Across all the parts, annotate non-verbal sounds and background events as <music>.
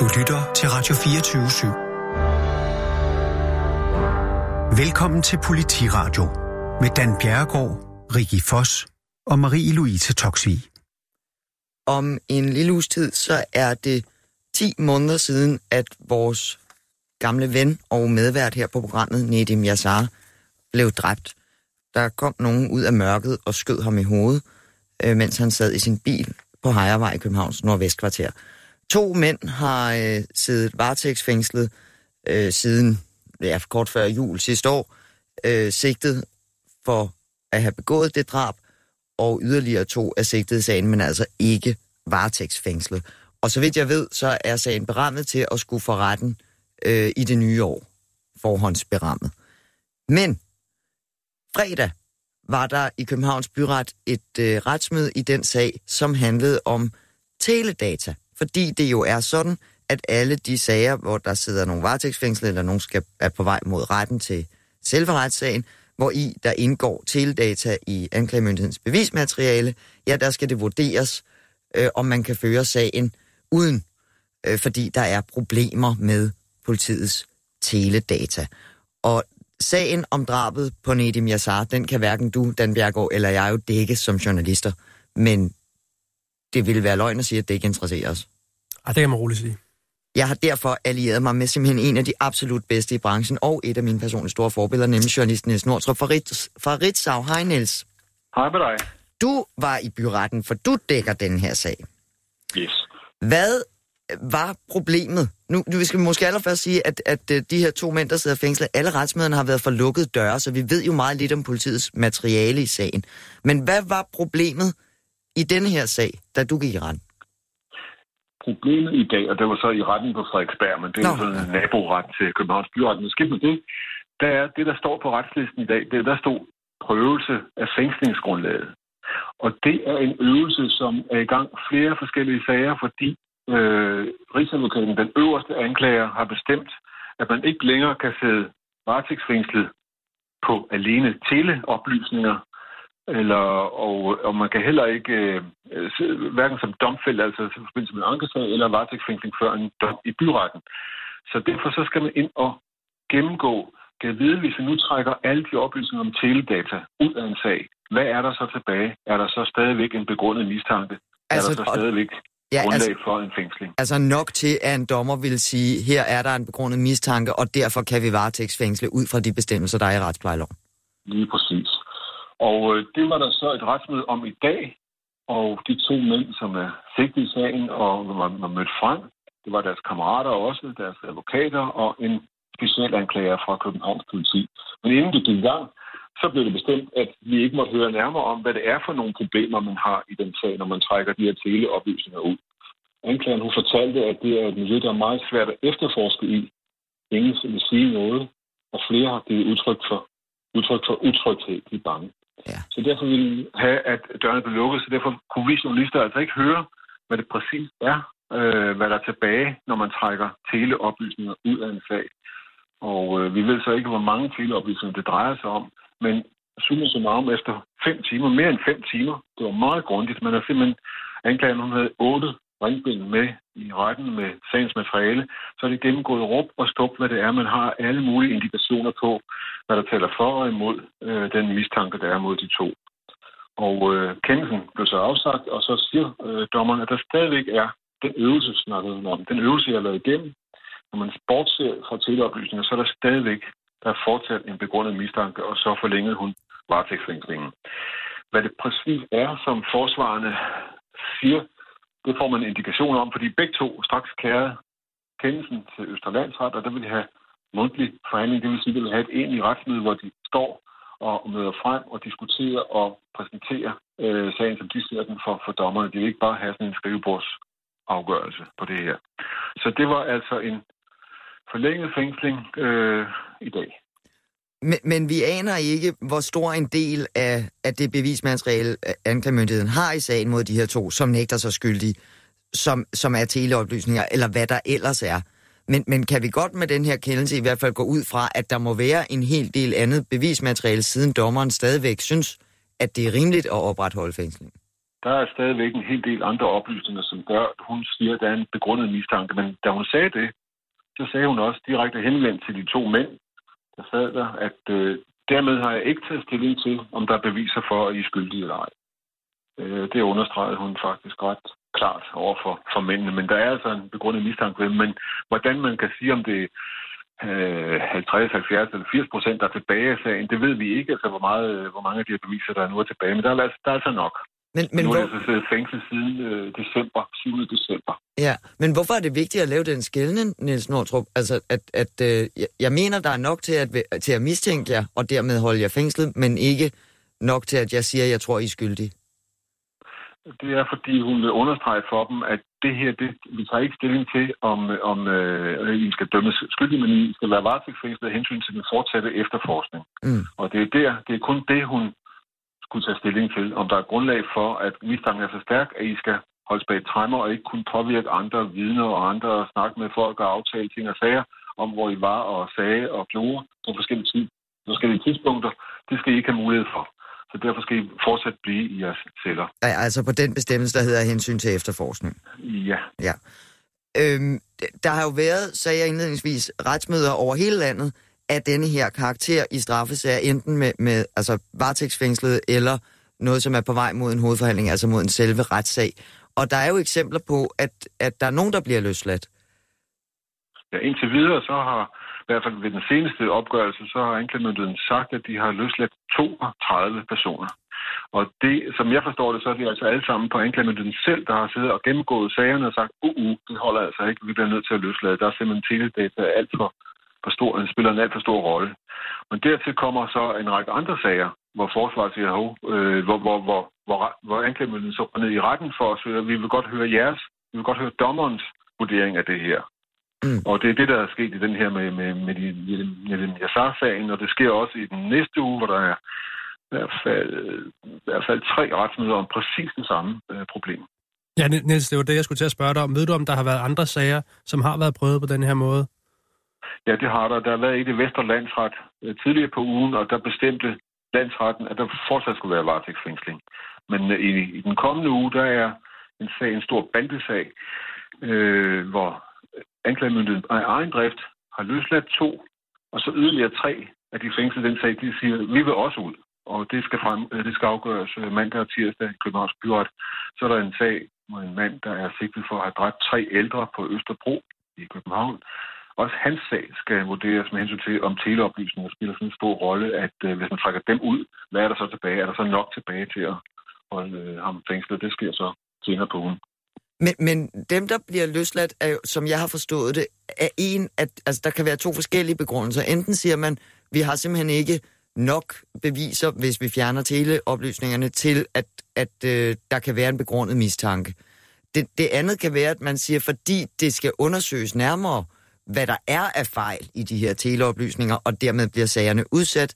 Du lytter til Radio 24 /7. Velkommen til Politiradio med Dan Bjerregaard, Rikki Foss og Marie-Louise Toksvig. Om en lille uges tid, så er det 10 måneder siden, at vores gamle ven og medvært her på programmet, Nedim Yassar, blev dræbt. Der kom nogen ud af mørket og skød ham i hovedet, øh, mens han sad i sin bil på Hejervej i Københavns Nordvestkvarter. To mænd har øh, siddet varetægtsfængslet øh, siden ja, kort før jul sidste år, øh, sigtet for at have begået det drab, og yderligere to er sigtet i sagen, men altså ikke varetægtsfængslet. Og så vidt jeg ved, så er sagen berammet til at skulle for retten øh, i det nye år. Forhåndsberammet. Men fredag var der i Københavns Byret et øh, retsmøde i den sag, som handlede om teledata. Fordi det jo er sådan, at alle de sager, hvor der sidder nogle varetægtsfængsel, eller nogen skal er på vej mod retten til selve retssagen, hvor i der indgår teledata i anklagemyndighedens bevismateriale, ja, der skal det vurderes, øh, om man kan føre sagen uden, øh, fordi der er problemer med politiets teledata. Og sagen om drabet på Nedim Yassar, den kan hverken du, Dan Bjergård, eller jeg jo dække som journalister. Men det ville være løgn at sige, at det ikke interesserer os. Ej, det kan man roligt sige. Jeg har derfor allieret mig med simpelthen en af de absolut bedste i branchen, og et af mine personlige store forbilleder, nemlig journalisten Niels Nordtrup fra, Ritz, fra Ritzau. Hej Niels. Hej med dig. Du var i byretten, for du dækker den her sag. Yes. Hvad var problemet? Nu, nu vi skal måske allerførst sige, at, at øh, de her to mænd, der sidder fængslet, alle retsmøderne har været for lukkede døre, så vi ved jo meget lidt om politiets materiale i sagen. Men hvad var problemet i denne her sag, da du gik i retten? Problemet i dag, og det var så i retten på Frederiksberg, men det er Nå. jo sådan en naboret til Københavns Byret. Men skidt med det, der er det, der står på retslisten i dag, det er, der stod prøvelse af fængslingsgrundlaget. Og det er en øvelse, som er i gang flere forskellige sager, fordi øh, Rigsadvokaten, den øverste anklager, har bestemt, at man ikke længere kan sidde varetægtsfængslet på alene teleoplysninger, eller, og, og man kan heller ikke, øh, hverken som domfældt, altså i forbindelse med en ankesag, eller varetægtsfængsling før en dom i byretten. Så derfor så skal man ind og gennemgå, kan vide, hvis vi nu trækker alle de oplysninger om teledata ud af en sag, hvad er der så tilbage? Er der så stadigvæk en begrundet mistanke? Altså, er der så stadigvæk Ja, grundlag altså, for en fængsling? altså nok til, at en dommer vil sige, her er der en begrundet mistanke, og derfor kan vi varetægtsfængsle ud fra de bestemmelser, der er i retsplejeloven. Lige præcis. Og øh, det var der så et retsmøde om i dag, og de to mænd, som er sigtet i sagen og var, var mødt frem, det var deres kammerater også, deres advokater og en specialanklager fra Københavns politi. Men inden det gik i gang, så blev det bestemt, at vi ikke måtte høre nærmere om, hvad det er for nogle problemer, man har i den sag, når man trækker de her teleoplysninger ud. Anklageren hun fortalte, at det er et miljø, der er meget svært at efterforske i. Ingen vil sige noget, og flere har givet udtryk for, udtryk for utryghed, de er bange. Ja. Så derfor ville vi have, at dørene blev lukket, så derfor kunne vi journalister altså ikke høre, hvad det præcis er, øh, hvad der er tilbage, når man trækker teleoplysninger ud af en sag. Og øh, vi ved så ikke, hvor mange teleoplysninger det drejer sig om, men summa summarum efter fem timer, mere end fem timer, det var meget grundigt. Man har simpelthen anklaget, hun havde otte ringbind med i retten med sagens materiale, så er det gennemgået råb og stop, hvad det er. Man har alle mulige indikationer på, hvad der taler for og imod øh, den mistanke, der er mod de to. Og øh, kendelsen blev så afsagt, og så siger øh, dommeren, at der stadigvæk er den øvelse, snakkede om, den øvelse, jeg har lavet igennem. Når man bortser fra teleoplysninger, så er der stadigvæk der er fortsat en begrundet mistanke, og så forlængede hun varetægtsfængslingen. Hvad det præcis er, som forsvarerne siger, det får man en indikation om, fordi begge to straks kærede kendelsen til Østerlandsret, og der vil de have mundtlig forhandling, det vil sige, at de vil have et egentligt retsmøde, hvor de står og møder frem og diskuterer og præsenterer øh, sagen, som de ser den for, for dommerne. De vil ikke bare have sådan en skrivebordsafgørelse på det her. Så det var altså en forlænget fængsling øh, i dag. Men, men vi aner ikke, hvor stor en del af, af det bevismateriale, anklagemyndigheden har i sagen mod de her to, som nægter sig skyldige, som, som er teleoplysninger, eller hvad der ellers er. Men, men kan vi godt med den her kendelse i hvert fald gå ud fra, at der må være en hel del andet bevismateriale, siden dommeren stadigvæk synes, at det er rimeligt at opretholde fængslingen? Der er stadigvæk en hel del andre oplysninger, som gør, at hun siger, at der er en begrundet mistanke. Men da hun sagde det, så sagde hun også direkte henvendt til de to mænd, der sad der, at øh, dermed har jeg ikke taget stilling til, om der er beviser for, at I er skyldige eller ej. Øh, det understregede hun faktisk ret klart over for, for mændene. Men der er altså en begrundet mistanke ved Men hvordan man kan sige, om det er øh, 50, 70 eller 80 procent, der er tilbage af sagen, det ved vi ikke, altså hvor, meget, hvor mange af de her beviser, der er nu er tilbage. Men der er, altså, der er altså nok. Men, men nu er hvor... jeg fængsel siden øh, december, 7. december. Ja, men hvorfor er det vigtigt at lave den skældning, Niels Nordtrup? Altså, at, at øh, jeg mener, der er nok til at, til at mistænke jer, og dermed holde jer fængslet, men ikke nok til, at jeg siger, at jeg tror, I er skyldige. Det er, fordi hun vil understrege for dem, at det her, det, vi tager ikke stilling til, om, om øh, I skal dømmes skyldige, men I skal være varetægtsfængslet af hensyn til den fortsatte efterforskning. Mm. Og det er der, det er kun det, hun skulle tage stilling til, om der er grundlag for, at mistanken er så stærk, at I skal holdes bag træmmer og ikke kunne påvirke andre vidner og andre og snakke med folk og aftale ting og sager om, hvor I var og sagde og gjorde på forskellige, tid, forskellige tidspunkter. Det skal I ikke have mulighed for. Så derfor skal I fortsat blive i jeres celler. Ja, altså på den bestemmelse, der hedder hensyn til efterforskning. Ja. ja. Øhm, der har jo været, sagde jeg indledningsvis, retsmøder over hele landet, af denne her karakter i straffesager, enten med, med altså varetægtsfængslet eller noget, som er på vej mod en hovedforhandling, altså mod en selve retssag. Og der er jo eksempler på, at, at der er nogen, der bliver løsladt. Ja, indtil videre så har, i hvert fald ved den seneste opgørelse, så har anklagemyndigheden sagt, at de har løsladt 32 personer. Og det, som jeg forstår det, så er de altså alle sammen på anklagemyndigheden selv, der har siddet og gennemgået sagerne og sagt, uh, uh, det holder altså ikke, vi bliver nødt til at løslade. Der er simpelthen teledata alt for for stor, spiller en alt for stor rolle. Men dertil kommer så en række andre sager, hvor forsvaret siger, øh, hvor, hvor, hvor, hvor, hvor anklagemyndigheden så går ned i retten for os, vi vil godt høre jeres, vi vil godt høre dommerens vurdering af det her. Mm. Og det er det, der er sket i den her med, med, med, de, med den Yassar-sagen, og det sker også i den næste uge, hvor der er i hvert fald, i hvert fald tre retsmøder om præcis det samme øh, problem. Ja, Niels, det var det, jeg skulle til at spørge dig om. Ved du, om der har været andre sager, som har været prøvet på den her måde? Ja, det har der. Der har været i Vesterlandsret Landsret øh, tidligere på ugen, og der bestemte landsretten, at der fortsat skulle være varetægtsfængsling. Men øh, i, i den kommende uge, der er en sag, en stor bandesag, øh, hvor anklagemyndigheden af egen drift har løsladt to, og så yderligere tre af de fængslede den sag, de siger, vi vil også ud. Og det skal, frem, øh, det skal afgøres mandag og tirsdag i Københavns Byret. Så er der en sag mod en mand, der er sigtet for at have dræbt tre ældre på Østerbro i København. Også hans sag skal vurderes med hensyn til, om teleoplysninger spiller sådan en stor rolle, at øh, hvis man trækker dem ud, hvad er der så tilbage? Er der så nok tilbage til at holde øh, ham fængslet? Det sker så senere på ugen. Men, men dem, der bliver løsladt, er jo, som jeg har forstået det, er en, at altså, der kan være to forskellige begrundelser. Enten siger man, vi har simpelthen ikke nok beviser, hvis vi fjerner teleoplysningerne, til at, at øh, der kan være en begrundet mistanke. Det, det andet kan være, at man siger, fordi det skal undersøges nærmere, hvad der er af fejl i de her teleoplysninger, og dermed bliver sagerne udsat,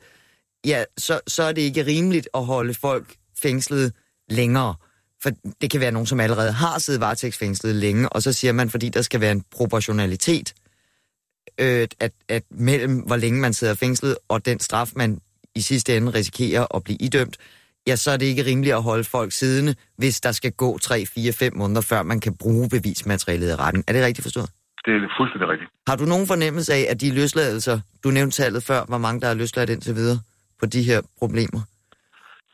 ja, så, så er det ikke rimeligt at holde folk fængslet længere. For det kan være nogen, som allerede har siddet varetægtsfængslet længe, og så siger man, fordi der skal være en proportionalitet, øh, at, at mellem hvor længe man sidder fængslet, og den straf, man i sidste ende risikerer at blive idømt, ja, så er det ikke rimeligt at holde folk siddende, hvis der skal gå 3, 4, 5 måneder, før man kan bruge bevismaterialet i retten. Er det rigtigt forstået? Det er fuldstændig rigtigt. Har du nogen fornemmelse af, at de løsladelser, du nævnte tallet før, hvor mange der er løsladt indtil videre på de her problemer?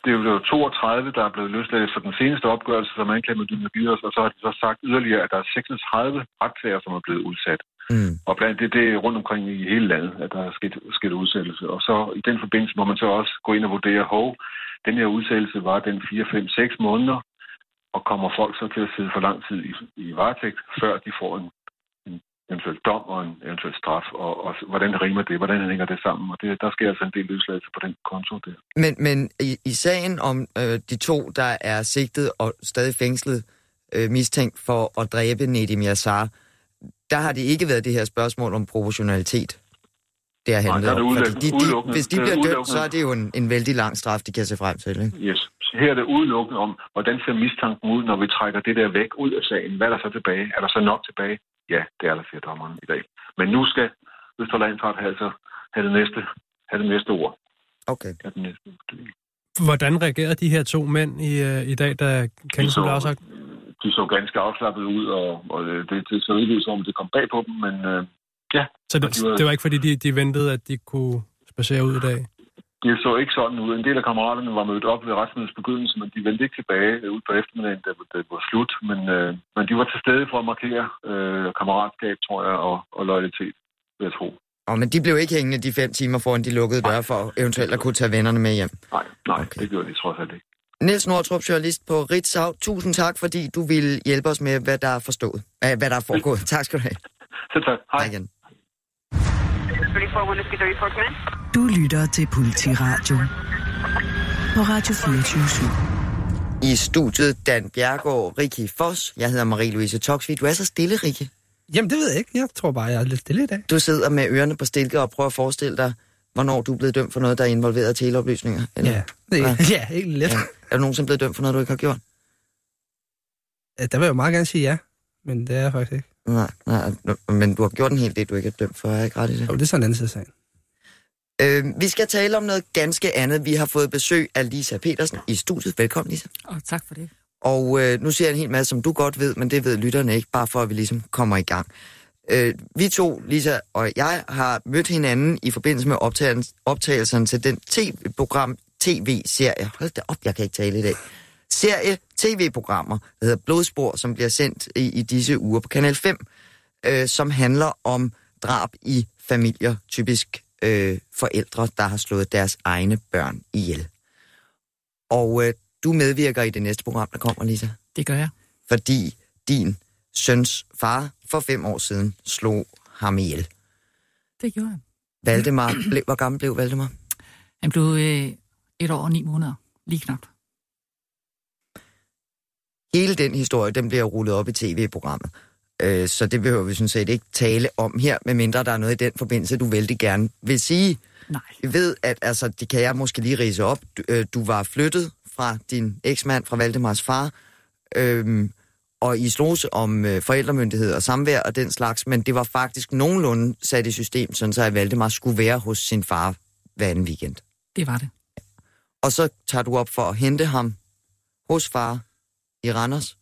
Det er jo 32, der er blevet løsladt for den seneste opgørelse, som anklagemyndigheden har givet os, og så har de så sagt yderligere, at der er 36 retssager, som er blevet udsat. Mm. Og blandt det, det er rundt omkring i hele landet, at der er sket, sket udsættelse. Og så i den forbindelse må man så også gå ind og vurdere, hov, den her udsættelse var den 4, 5, 6 måneder, og kommer folk så til at sidde for lang tid i, i varetægt, før de får en eventuelt dom og en eventuel straf, og, og hvordan rimer det, hvordan hænger det sammen, og det, der sker altså en del løsladelse på den konto der. Men, men i, i sagen om øh, de to, der er sigtet og stadig fængslet, øh, mistænkt for at dræbe Nedim Yassar, der har det ikke været det her spørgsmål om proportionalitet. Det har handlet Nej, om. Fordi de, de, hvis de bliver dømt, så er det jo en, en vældig lang straf, de kan se frem til. Ikke? Yes. Her er det udelukkende om, hvordan ser mistanken ud, når vi trækker det der væk ud af sagen. Hvad er der så tilbage? Er der så nok tilbage? Ja, det er der, siger dommeren i dag. Men nu skal Østerlandsret have, altså, have, det næste, have det næste ord. Okay. Have det næste. Hvordan reagerede de her to mænd i, øh, i dag, da kendelsen blev afsagt? De så ganske afslappet ud, og, og det, det så ikke ud, som om det kom bag på dem, men øh, ja. Så det, de var- det var ikke, fordi de, de ventede, at de kunne spacere ud i dag? Det så ikke sådan ud. En del af kammeraterne var mødt op ved retsmødets begyndelse, men de vendte ikke tilbage øh, ud på eftermiddagen, da det var slut. Men, øh, men de var til stede for at markere øh, kammeratskab, tror jeg, og, og loyalitet, vil jeg tro. Og men de blev ikke hængende de fem timer foran de lukkede døre for eventuelt at kunne tage vennerne med hjem. Nej, nej, Okay. det gjorde de trods alt ikke. Niels Nordtrup, journalist på Ritzau. Tusind tak, fordi du ville hjælpe os med, hvad der er forstået. Æh, hvad der er foregået. Tak skal du have. <laughs> Så tak. Hej. Hej igen. Du lytter til Politiradio på Radio 24 I studiet Dan Bjergård, Rikki Foss. Jeg hedder Marie-Louise Toksvig. Du er så stille, Rikki. Jamen, det ved jeg ikke. Jeg tror bare, jeg er lidt stille i dag. Du sidder med ørerne på stilke og prøver at forestille dig, hvornår du er blevet dømt for noget, der er involveret i teleoplysninger. Eller? Ja, det, <laughs> Ja. ja ikke let. ja. Ja. Er du nogensinde blevet dømt for noget, du ikke har gjort? Der vil jeg jo meget gerne sige ja, men det er jeg faktisk ikke. Nej, nej, men du har gjort en hel del, du ikke er dømt for. Er jeg ikke ret i det? Jo, det er sådan en anden side sagen. Øh, vi skal tale om noget ganske andet. Vi har fået besøg af Lisa Petersen i studiet. Velkommen, Lisa. Og tak for det. Og øh, nu siger jeg en hel masse, som du godt ved, men det ved lytterne ikke, bare for at vi ligesom kommer i gang. Øh, vi to, Lisa og jeg, har mødt hinanden i forbindelse med optagelsen, optagelsen til den tv-program, tv-serie, hold da op, jeg kan ikke tale i dag, serie tv-programmer, der hedder Blodspor, som bliver sendt i, i disse uger på Kanal 5, øh, som handler om drab i familier, typisk øh, forældre, der har slået deres egne børn ihjel. Og øh, du medvirker i det næste program, der kommer, Lisa Det gør jeg. fordi din søns far for fem år siden slog ham ihjel. Det gjorde jeg. Valdemar, blev, hvor gammel blev Valdemar? Han blev øh, et år og ni måneder. Lige knap. Hele den historie, den bliver rullet op i tv-programmet. Øh, så det behøver vi sådan set ikke tale om her, medmindre der er noget i den forbindelse, du vældig gerne vil sige. Nej. Vi ved, at altså, det kan jeg måske lige rise op. Du, øh, du var flyttet fra din eksmand, fra Valdemars far, øhm, og I slås om øh, forældremyndighed og samvær og den slags, men det var faktisk nogenlunde sat i system, sådan så at Valdemar skulle være hos sin far hver anden weekend. Det var det. Og så tager du op for at hente ham hos far i Randers,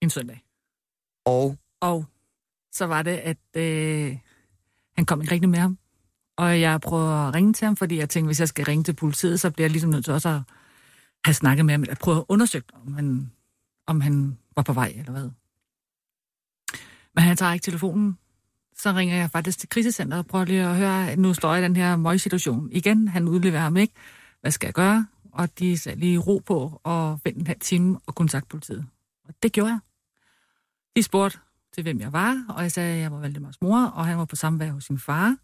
En søndag. og Og så var det, at øh, han kom ikke rigtig med ham. Og jeg prøver at ringe til ham, fordi jeg tænkte, hvis jeg skal ringe til politiet, så bliver jeg ligesom nødt til også at have snakket med ham, eller prøve at undersøge, om han, om han var på vej, eller hvad. Men han tager ikke telefonen. Så ringer jeg faktisk til krisecenteret og prøver lige at høre, nu står jeg i den her møgsituation igen. Han udleverer ham ikke. Hvad skal jeg gøre? Og de lige ro på og vent en halv time og kontakte politiet. Og det gjorde jeg. De spurgte til, hvem jeg var, og jeg sagde, at jeg var Valdemars mor, og han var på samvær hos sin far,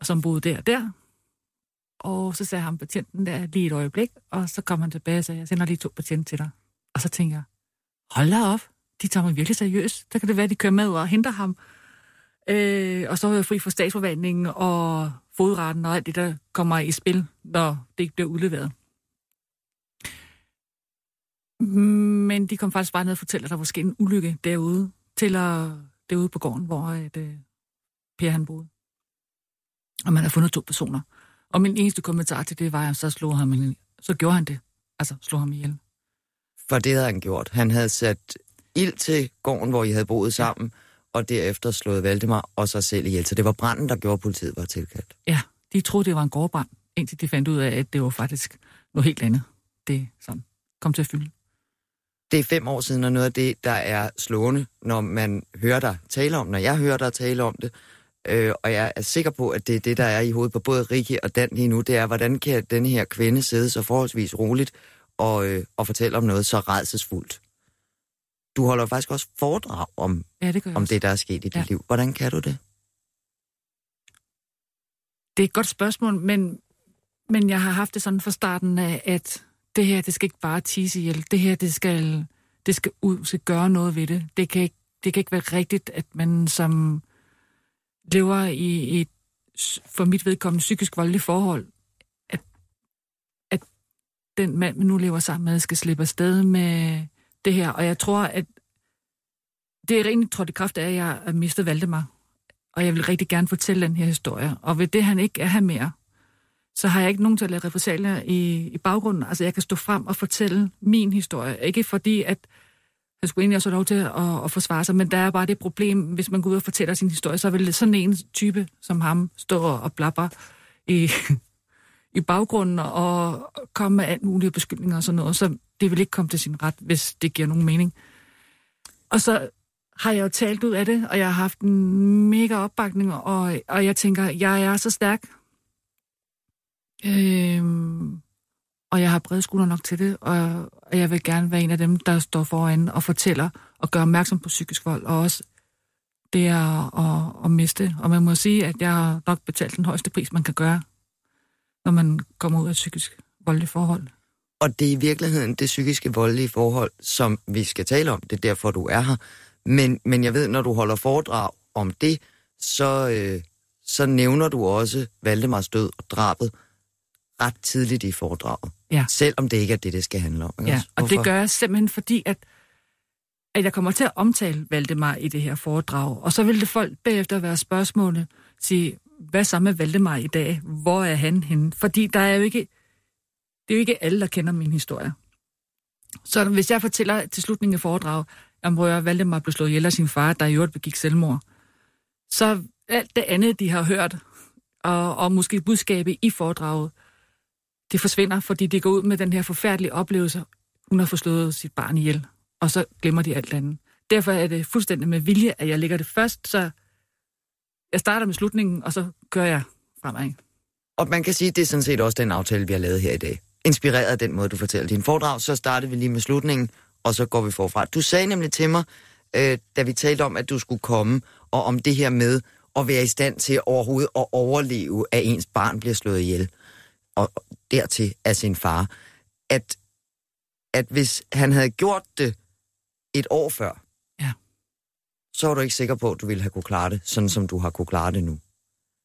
og som boede der og der. Og så sagde han patienten der lige et øjeblik, og så kom han tilbage og sagde, jeg sender lige to patienter til dig. Og så tænker jeg, hold da op, de tager mig virkelig seriøst. Der kan det være, at de kører med og henter ham. Øh, og så er jeg fri for statsforvaltningen og fodretten og alt det, der kommer i spil, når det ikke bliver udleveret. Men de kom faktisk bare ned og fortalte, at der var sket en ulykke derude, til at, derude på gården, hvor at, øh, Per han boede. Og man har fundet to personer. Og min eneste kommentar til det var, at så slog ham, ihjel. så gjorde han det. Altså, slog ham ihjel. for det havde han gjort. Han havde sat ild til gården, hvor I havde boet sammen, og derefter slået Valdemar og sig selv ihjel. Så det var branden, der gjorde, at politiet var tilkaldt. Ja, de troede, det var en gårdbrand, indtil de fandt ud af, at det var faktisk noget helt andet. Det sådan kom til at fylde. Det er fem år siden, og noget af det, der er slående, når man hører dig tale om, når jeg hører dig tale om det, øh, og jeg er sikker på, at det er det, der er i hovedet på både Rikke og Dan lige nu, det er, hvordan kan denne her kvinde sidde så forholdsvis roligt og, øh, og fortælle om noget så redselsfuldt. Du holder faktisk også foredrag om, Ja, det om også. det, der er sket i dit Ja. liv. Hvordan kan du det? Det er et godt spørgsmål, men, men jeg har haft det sådan fra starten af, at det her, det skal ikke bare tise ihjel. Det her, det skal, det skal ud, skal gøre noget ved det. Det kan, ikke, det kan ikke være rigtigt, at man som lever i et, for mit vedkommende, psykisk voldeligt forhold, at, at den mand, man nu lever sammen med, skal slippe afsted med det her. Og jeg tror, at det er rent trådt i kraft af, at jeg har mistet Valdemar. Og jeg vil rigtig gerne fortælle den her historie. Og ved det, han ikke er her mere, så har jeg ikke nogen til at lade repressalier i, i baggrunden. Altså, jeg kan stå frem og fortælle min historie. Ikke fordi, at han skulle egentlig også have lov til at, at forsvare sig, men der er bare det problem, hvis man går ud og fortæller sin historie, så vil sådan en type som ham stå og blabber i, <laughs> i baggrunden og komme med alt mulige beskyldninger og sådan noget, så det vil ikke komme til sin ret, hvis det giver nogen mening. Og så har jeg jo talt ud af det, og jeg har haft en mega opbakning, og, og jeg tænker, jeg er så stærk, øhm, og jeg har brede skulder nok til det, og, og jeg vil gerne være en af dem, der står foran og fortæller og gør opmærksom på psykisk vold, og også det er at, at miste. Og man må sige, at jeg har nok betalt den højeste pris, man kan gøre, når man kommer ud af et psykisk voldeligt forhold. Og det er i virkeligheden det psykiske voldelige forhold, som vi skal tale om. Det er derfor, du er her. Men, men jeg ved, når du holder foredrag om det, så, øh, så nævner du også Valdemars død og drabet ret tidligt i foredraget. Ja. Selvom det ikke er det, det skal handle om. Ikke Ja, og Hvorfor? det gør jeg simpelthen fordi, at, at jeg kommer til at omtale Valdemar i det her foredrag. Og så vil det folk bagefter være spørgsmålet, sige, hvad så med Valdemar i dag? Hvor er han henne? Fordi der er jo ikke, det er jo ikke alle, der kender min historie. Så hvis jeg fortæller til slutningen af foredraget, om hvor Valdemar blev slået ihjel af sin far, der i øvrigt begik selvmord, så alt det andet, de har hørt, og, og måske budskabet i foredraget, det forsvinder, fordi de går ud med den her forfærdelige oplevelse, hun har forslået sit barn ihjel, og så glemmer de alt andet. Derfor er det fuldstændig med vilje, at jeg lægger det først, så jeg starter med slutningen, og så kører jeg fremad. Og man kan sige, at det er sådan set også den aftale, vi har lavet her i dag. Inspireret af den måde, du fortæller din foredrag, så starter vi lige med slutningen, og så går vi forfra. Du sagde nemlig til mig, øh, da vi talte om, at du skulle komme, og om det her med at være i stand til overhovedet at overleve, at ens barn bliver slået ihjel, og dertil af sin far, at, at hvis han havde gjort det et år før, Ja. så var du ikke sikker på, at du ville have kunne klare det, sådan som du har kunne klare det nu.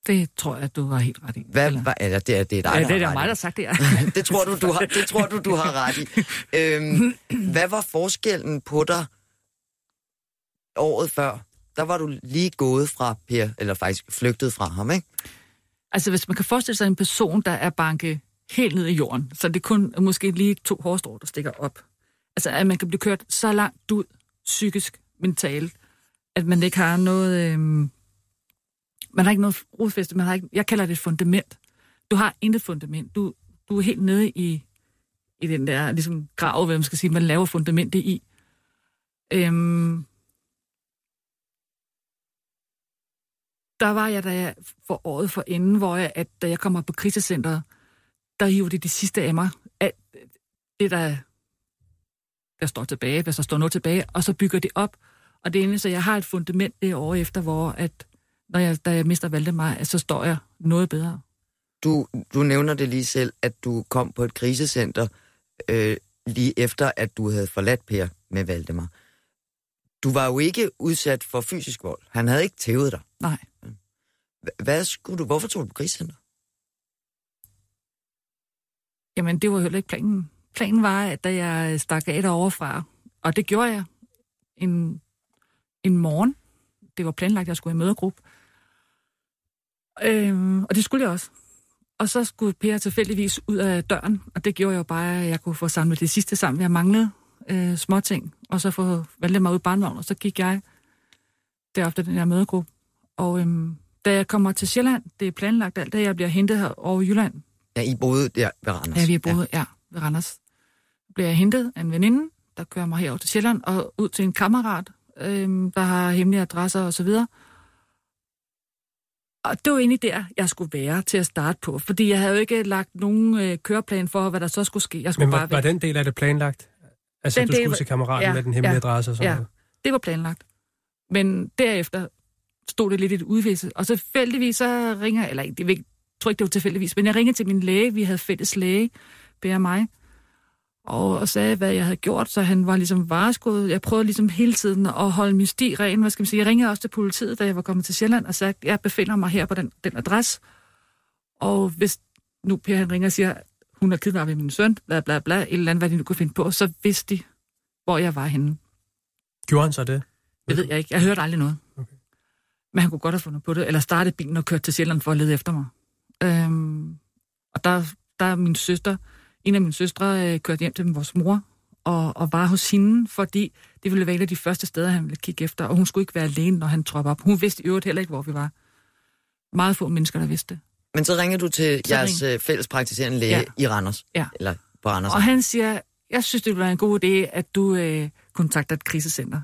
Det tror jeg, du har helt ret i. Hvad, Eller- hvad, eller det, er, det er dig, ja, der det er i mig, der har sagt det, ja. <laughs> det tror du, du har, det tror du, du har ret i. Øhm, hvad var forskellen på dig året før? Der var du lige gået fra Per, eller faktisk flygtet fra ham, ikke? Altså, hvis man kan forestille sig en person, der er banket helt ned i jorden, så det er kun måske lige to hårstrå, der stikker op. Altså, at man kan blive kørt så langt ud, psykisk, mentalt, at man ikke har noget... Øhm, man har ikke noget rodfæste, man har ikke, jeg kalder det et fundament. Du har intet fundament. Du, du er helt nede i, i den der ligesom, grav, hvad man skal sige, man laver fundamentet i. Øhm, der var jeg, da jeg for året for inden, hvor jeg, at da jeg kommer på krisecenteret, der hiver det det sidste af mig. Alt det, der, der står tilbage, hvis der står noget tilbage, og så bygger det op. Og det eneste, jeg har et fundament det år efter, hvor at, når jeg, da jeg mister Valdemar, at så står jeg noget bedre. Du, du nævner det lige selv, at du kom på et krisecenter øh, lige efter, at du havde forladt Per med Valdemar. Du var jo ikke udsat for fysisk vold. Han havde ikke tævet dig. Nej. Hvad skulle du, hvorfor tog du på krigscenter? Jamen, det var jo heller ikke planen. Planen var, at da jeg stak af derovre fra, og det gjorde jeg en, en morgen. Det var planlagt, at jeg skulle i mødergruppe. Øhm, og det skulle jeg også. Og så skulle Per tilfældigvis ud af døren, og det gjorde jeg jo bare, at jeg kunne få samlet det sidste sammen. Jeg manglede øh, småting, og så få valgt mig ud i barnvogn, og så gik jeg derop til den her mødergruppe. Og øhm, da jeg kommer til Sjælland, det er planlagt alt det, jeg bliver hentet her over Jylland, Ja, I boede der ved Randers. Ja, vi har boet ja. ja, ved Randers. Bliver jeg hentet af en veninde, der kører mig herover til Sjælland, og ud til en kammerat, øhm, der har hemmelige adresser og så videre. Og det var egentlig der, jeg skulle være til at starte på, fordi jeg havde jo ikke lagt nogen øh, køreplan for, hvad der så skulle ske. Jeg skulle Men var, bare var den del af det planlagt? Altså, Den du del skulle til kammeraten ja, med den hemmelige ja, adresse og sådan ja. noget? Det var planlagt. Men derefter stod det lidt i et udvise, og så tilfældigvis så ringer, eller ikke, det jeg tror ikke, det var tilfældigvis, men jeg ringede til min læge, vi havde fælles læge, og mig, og, og sagde, hvad jeg havde gjort, så han var ligesom vareskud. Jeg prøvede ligesom hele tiden at holde min sti ren, hvad skal man sige. Jeg ringede også til politiet, da jeg var kommet til Sjælland, og sagde, jeg befinder mig her på den, den adresse, og hvis nu Per han ringer og siger, hun har kidnappet min søn, bla bla bla, et eller andet, hvad de nu kunne finde på, så vidste de, hvor jeg var henne. Gjorde han så det? Det ved jeg ikke. Jeg hørte aldrig noget. Okay. Men han kunne godt have fundet på det, eller startet bilen og kørt til Sjælland for at lede efter mig. Øhm, Og der, der er min søster, en af mine søstre, øh, kørt hjem til vores mor, og, og var hos hende, fordi det ville være et af de første steder, han ville kigge efter, og hun skulle ikke være alene, når han tropper op. Hun vidste i øvrigt heller ikke, hvor vi var. Meget få mennesker, der vidste det. Men så ringer du til Så jeres øh, fælles praktiserende læge Ja. i Randers. Ja. Eller på Randers. Og han siger, jeg synes, det ville være en god idé, at du øh, kontakter et krisecenter.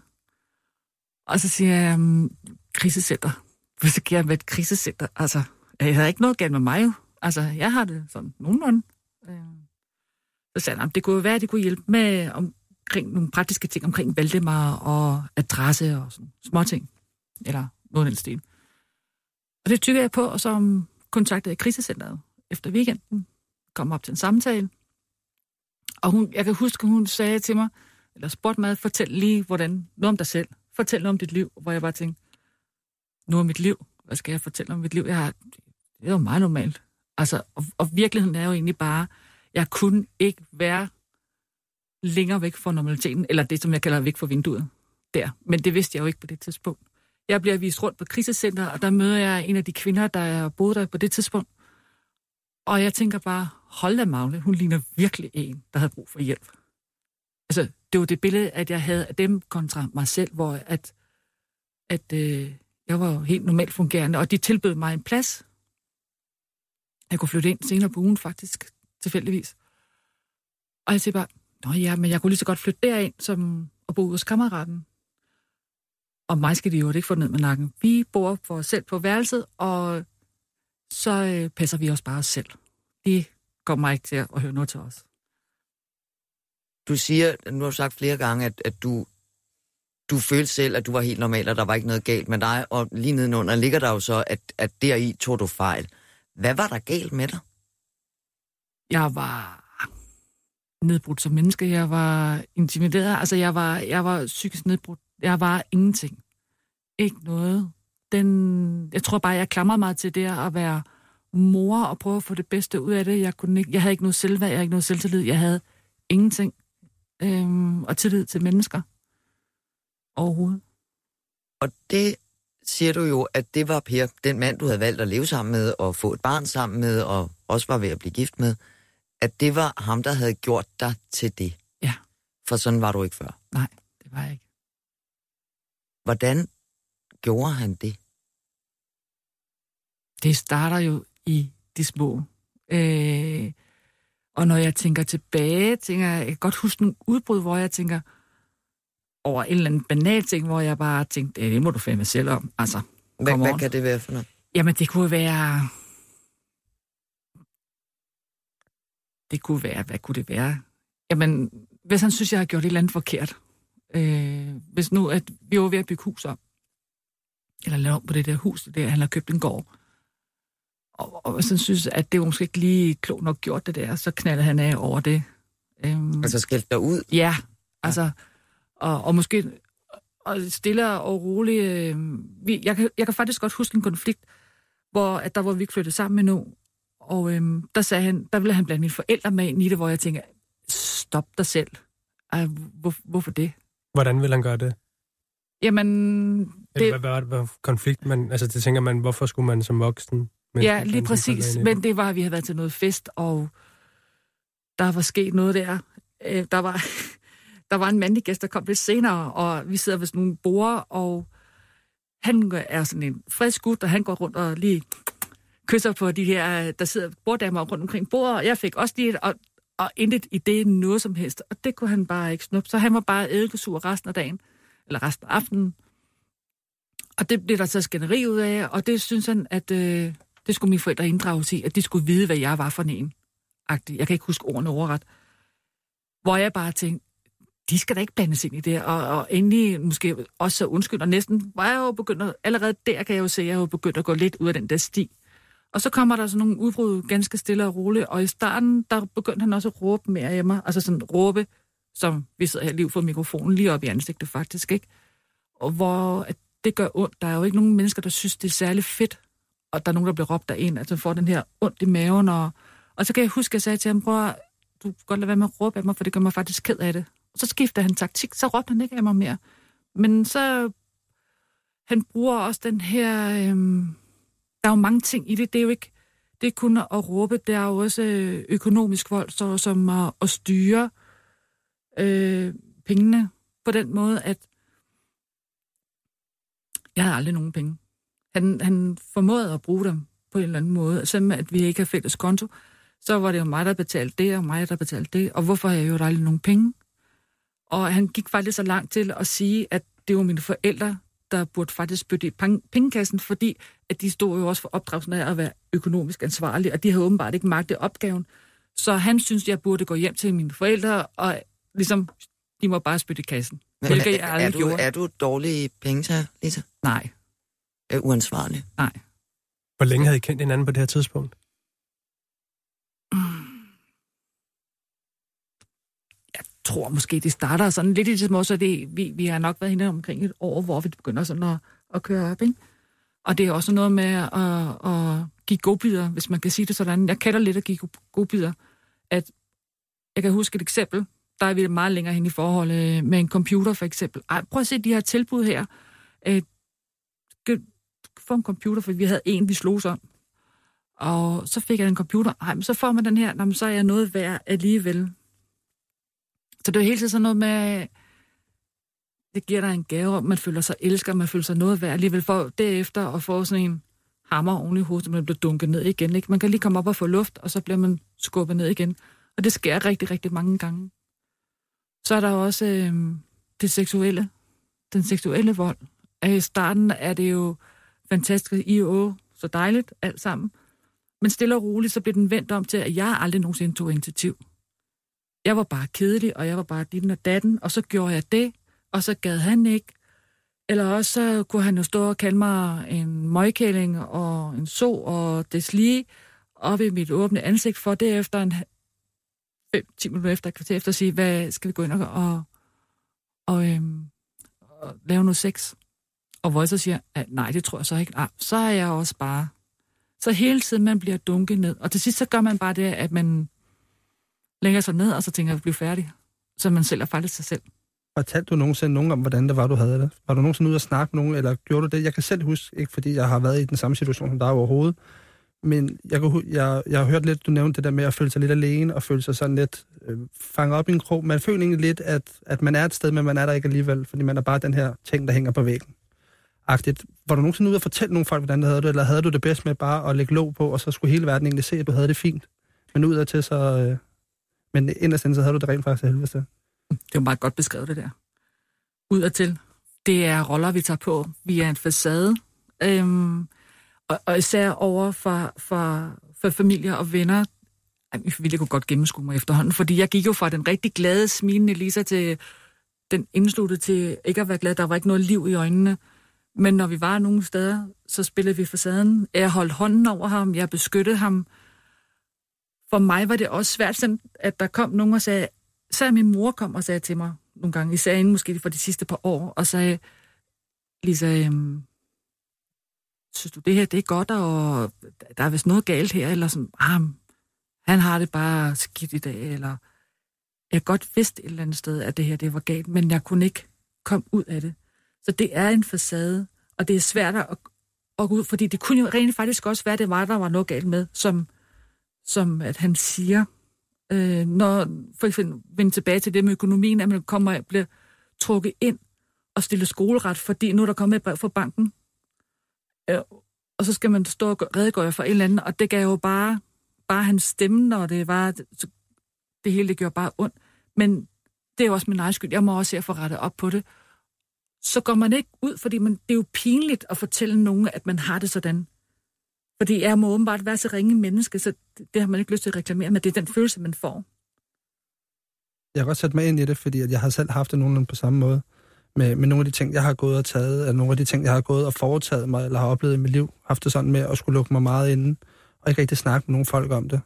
Og så siger jeg, um, krisecenter? Hvad så jeg med et krisecenter? Altså, jeg har ikke noget galt med mig jo. Altså, jeg har det sådan nogenlunde. Øh. Så sagde han, det kunne jo være, at det kunne hjælpe med omkring nogle praktiske ting omkring Valdemar og adresse og sådan småting. Eller noget af den stil. Og det tykker jeg på, og så kontaktede jeg krisecenteret efter weekenden. Kom op til en samtale. Og hun, jeg kan huske, hun sagde til mig, eller spurgte mig, fortæl lige, hvordan, noget om dig selv. Fortæl noget om dit liv, hvor jeg bare tænkte, nu er mit liv. Hvad skal jeg fortælle om mit liv? Jeg har, det er jo meget normalt. Altså, og, og virkeligheden er jo egentlig bare, jeg kunne ikke være længere væk fra normaliteten, eller det, som jeg kalder væk fra vinduet der. Men det vidste jeg jo ikke på det tidspunkt. Jeg bliver vist rundt på krisecenter, og der møder jeg en af de kvinder, der boede der på det tidspunkt. Og jeg tænker bare, hold da Magle, hun ligner virkelig en, der havde brug for hjælp. Altså, det var det billede, at jeg havde af dem kontra mig selv, hvor at, at øh, jeg var jo helt normalt fungerende, og de tilbød mig en plads. Jeg kunne flytte ind senere på ugen, faktisk, tilfældigvis. Og jeg siger bare, Nå ja, men jeg kunne lige så godt flytte derind, som at bo hos kammeraten. Og mig skal de jo ikke få ned med nakken. Vi bor for os selv på værelset, og så øh, passer vi os bare os selv. De kommer ikke til at høre noget til os. Du siger, nu har du sagt flere gange, at, at du, du følte selv, at du var helt normal, og der var ikke noget galt med dig, og lige nedenunder ligger der jo så, at, at deri tog du fejl. Hvad var der galt med dig? Jeg var nedbrudt som menneske. Jeg var intimideret. Altså, jeg var, jeg var psykisk nedbrudt. Jeg var ingenting. Ikke noget. Den, jeg tror bare, jeg klamrede mig til det at være mor og prøve at få det bedste ud af det. Jeg, kunne ikke, jeg havde ikke noget selvværd, jeg havde ikke noget selvtillid. Jeg havde ingenting. Øhm, og tillid til mennesker. Overhovedet. Og det siger du jo, at det var Per, den mand, du havde valgt at leve sammen med, og få et barn sammen med, og også var ved at blive gift med, at det var ham, der havde gjort dig til det. Ja. For sådan var du ikke før. Nej, det var jeg ikke. Hvordan gjorde han det? Det starter jo i de små. Øh, og når jeg tænker tilbage, tænker jeg, jeg kan godt huske nogle udbrud, hvor jeg tænker over en eller anden banal ting, hvor jeg bare tænkte, "Øh, det må du fandme selv om. Altså, Hvad, come hvad on. kan det være for noget? Jamen, det kunne være... Det kunne være... Hvad kunne det være? Jamen, hvis han synes, jeg har gjort et eller andet forkert. Øh, hvis nu, at vi var ved at bygge hus om. Eller lave om på det der hus, det der, han har købt en gård. Og, og hvis han synes, at det var måske ikke lige klogt nok gjort det der, så knaldede han af over det. Øhm, Altså skældte dig ud? Ja, altså, og, og måske og stille og roligt. Øh, vi, jeg, kan, jeg kan faktisk godt huske en konflikt, hvor at der var vi ikke flyttet sammen endnu, og øh, der sagde han, der ville han blande mine forældre med ind i det, hvor jeg tænker, stop dig selv. Ej, hvor, hvorfor det? Hvordan vil han gøre det? Jamen, Eller det, hvad, hvad var det for konflikt? Man, altså, det tænker man, hvorfor skulle man som voksen... Ja, lige præcis. Men det var, at vi havde været til noget fest, og der var sket noget der. Øh, Der var, der var en mandlig gæst, der kom lidt senere, og vi sidder ved sådan nogle borde, og han er sådan en frisk gut, og han går rundt og lige kysser på de her, der sidder borddamer rundt omkring bordet, og jeg fik også lige et, og, og intet i det noget som helst. Og det kunne han bare ikke snuppe, så han var bare eddikesur resten af dagen, eller resten af aftenen. Og det blev der så skænderi ud af, og det synes han, at øh, det skulle mine forældre inddrages i, at de skulle vide, hvad jeg var for en. -agtig. Jeg kan ikke huske ordene overret. Hvor jeg bare tænkte, de skal da ikke blandes ind i det, og, og endelig måske også så undskyld, og næsten var jeg jo begyndt at, allerede der kan jeg jo se, at jeg er jo begyndt at gå lidt ud af den der sti. Og så kommer der sådan nogle udbrud ganske stille og roligt, og i starten, der begyndte han også at råbe mere af mig, altså sådan råbe, som vi sidder her lige for mikrofonen, lige op i ansigtet faktisk, ikke? Og hvor at det gør ondt. Der er jo ikke nogen mennesker, der synes, det er særlig fedt, og der er nogen, der bliver råbt derind, altså får den her ondt i maven, og, og så kan jeg huske, at jeg sagde til ham, prøv du kan godt lade være med at råbe af mig, for det gør mig faktisk ked af det. Så skifter han taktik, så råbte han ikke af mig mere. Men så, han bruger også den her, øh, der er jo mange ting i det, det er jo ikke, Det er kun at råbe. Det er jo også øh, økonomisk vold, så som at, at styre øh, pengene på den måde, at jeg havde aldrig nogen penge. Han, han formåede at bruge dem på en eller anden måde. Selvom at vi ikke har fælles konto, så var det jo mig, der betalte det, og mig, der betalte det. Og hvorfor har jeg jo aldrig nogen penge? Og han gik faktisk så langt til at sige, at det var mine forældre, der burde faktisk spytte i peng- pengekassen, fordi at de stod jo også for opdragelsen af at være økonomisk ansvarlige, og de havde åbenbart ikke magtet opgaven. Så han synes, at jeg burde gå hjem til mine forældre, og ligesom, de må bare spytte i kassen. Men Hvilket er, er, du, gjorde. er du dårlig i penge, så, Lisa? Nej, Er uansvarlig? nej. Hvor længe havde I kendt hinanden på det her tidspunkt? Tror måske, det starter sådan lidt i det små, så det, vi, vi har nok været henne omkring et år, hvor vi begynder sådan at, at køre op, ikke? Og det er også noget med at, at give godbider, hvis man kan sige det sådan. Jeg kalder lidt at give godbider. At jeg kan huske et eksempel, der er vi meget længere hen i forhold øh, med en computer for eksempel. Ej, prøv at se de her tilbud her. Øh, få en computer, for vi havde en, vi slog om. Og så fik jeg en computer. Ej, men så får man den her, Nå, men så er jeg noget værd alligevel. Så det er hele tiden sådan noget med, det giver dig en gave, og man føler sig elsker, man føler sig noget værd alligevel for derefter at få sådan en hammer oven i hovedet, man bliver dunket ned igen. Ikke? Man kan lige komme op og få luft, og så bliver man skubbet ned igen. Og det sker rigtig, rigtig mange gange. Så er der også øh, det seksuelle, den seksuelle vold. I starten er det jo fantastisk, i og så dejligt alt sammen. Men stille og roligt, så bliver den vendt om til, at jeg aldrig nogensinde tog initiativ. Jeg var bare kedelig, og jeg var bare din og datten, og så gjorde jeg det, og så gad han ikke. Eller også så kunne han jo stå og kalde mig en møgkælling og en so og deslige op i mit åbne ansigt, for derefter en 5-10 minutter efter, kvarter efter, at sige, hvad skal vi gå ind og, og, og, øhm, og lave noget sex? Og hvor jeg så siger, at nej, det tror jeg så ikke. Nej, så er jeg også bare... Så hele tiden man bliver dunket ned. Og til sidst så gør man bare det, at man lægger sig ned, og så tænker, at vi færdig. Så man sælger faktisk sig selv. Fortalte du nogensinde nogen om, hvordan det var, du havde det? Var du nogensinde ude og snakke med nogen, eller gjorde du det? Jeg kan selv huske, ikke fordi jeg har været i den samme situation som dig overhovedet, men jeg, kunne, jeg, jeg har hørt lidt, du nævnte det der med at føle sig lidt alene, og føle sig sådan lidt øh, fanget op i en krog. Man føler egentlig lidt, at, at man er et sted, men man er der ikke alligevel, fordi man er bare den her ting, der hænger på væggen. Agtigt. Var du nogensinde ude og fortælle nogle folk, hvordan det havde du, eller havde du det bedst med bare at lægge låg på, og så skulle hele verden egentlig se, at du havde det fint? Men ud af til så... Øh, men inderst så havde du det rent faktisk af helvede til. Det var meget godt beskrevet, det der. Udadtil. Det er roller, vi tager på. Vi er en facade. Øhm, og, og især over for, for, for familier og venner. Ej, min familie kunne godt gennemskue mig efterhånden, fordi jeg gik jo fra den rigtig glade, smilende Lisa til den indsluttede til ikke at være glad. Der var ikke noget liv i øjnene. Men når vi var nogle steder, så spillede vi facaden. Jeg holdt hånden over ham, jeg beskyttede ham. For mig var det også svært, at der kom nogen og sagde, så min mor kom og sagde til mig nogle gange, især inden måske for de sidste par år, og sagde, Lisa, øhm, synes du det her, det er godt, og der er vist noget galt her, eller sådan, ah, han har det bare skidt i dag, eller jeg godt vidste et eller andet sted, at det her, det var galt, men jeg kunne ikke komme ud af det. Så det er en facade, og det er svært at, at gå ud, fordi det kunne jo rent faktisk også være, det var, der var noget galt med, som, som at han siger, øh, når for eksempel vende tilbage til det med økonomien, at man kommer og bliver trukket ind og stille skoleret, fordi nu er der kommet et brev fra banken, øh, og så skal man stå og redegøre for en eller anden, og det gav jo bare, bare hans stemme, når det var, det hele det gjorde bare ondt. Men det er jo også min egen skyld. Jeg må også se at få rettet op på det. Så går man ikke ud, fordi man, det er jo pinligt at fortælle nogen, at man har det sådan. Fordi jeg må åbenbart være så ringe menneske, så det, har man ikke lyst til at reklamere, men det er den følelse, man får. Jeg har godt sat mig ind i det, fordi at jeg har selv haft det nogenlunde på samme måde. Med, med nogle af de ting, jeg har gået og taget, eller nogle af de ting, jeg har gået og foretaget mig, eller har oplevet i mit liv, haft det sådan med at skulle lukke mig meget inden, og ikke rigtig snakke med nogen folk om det.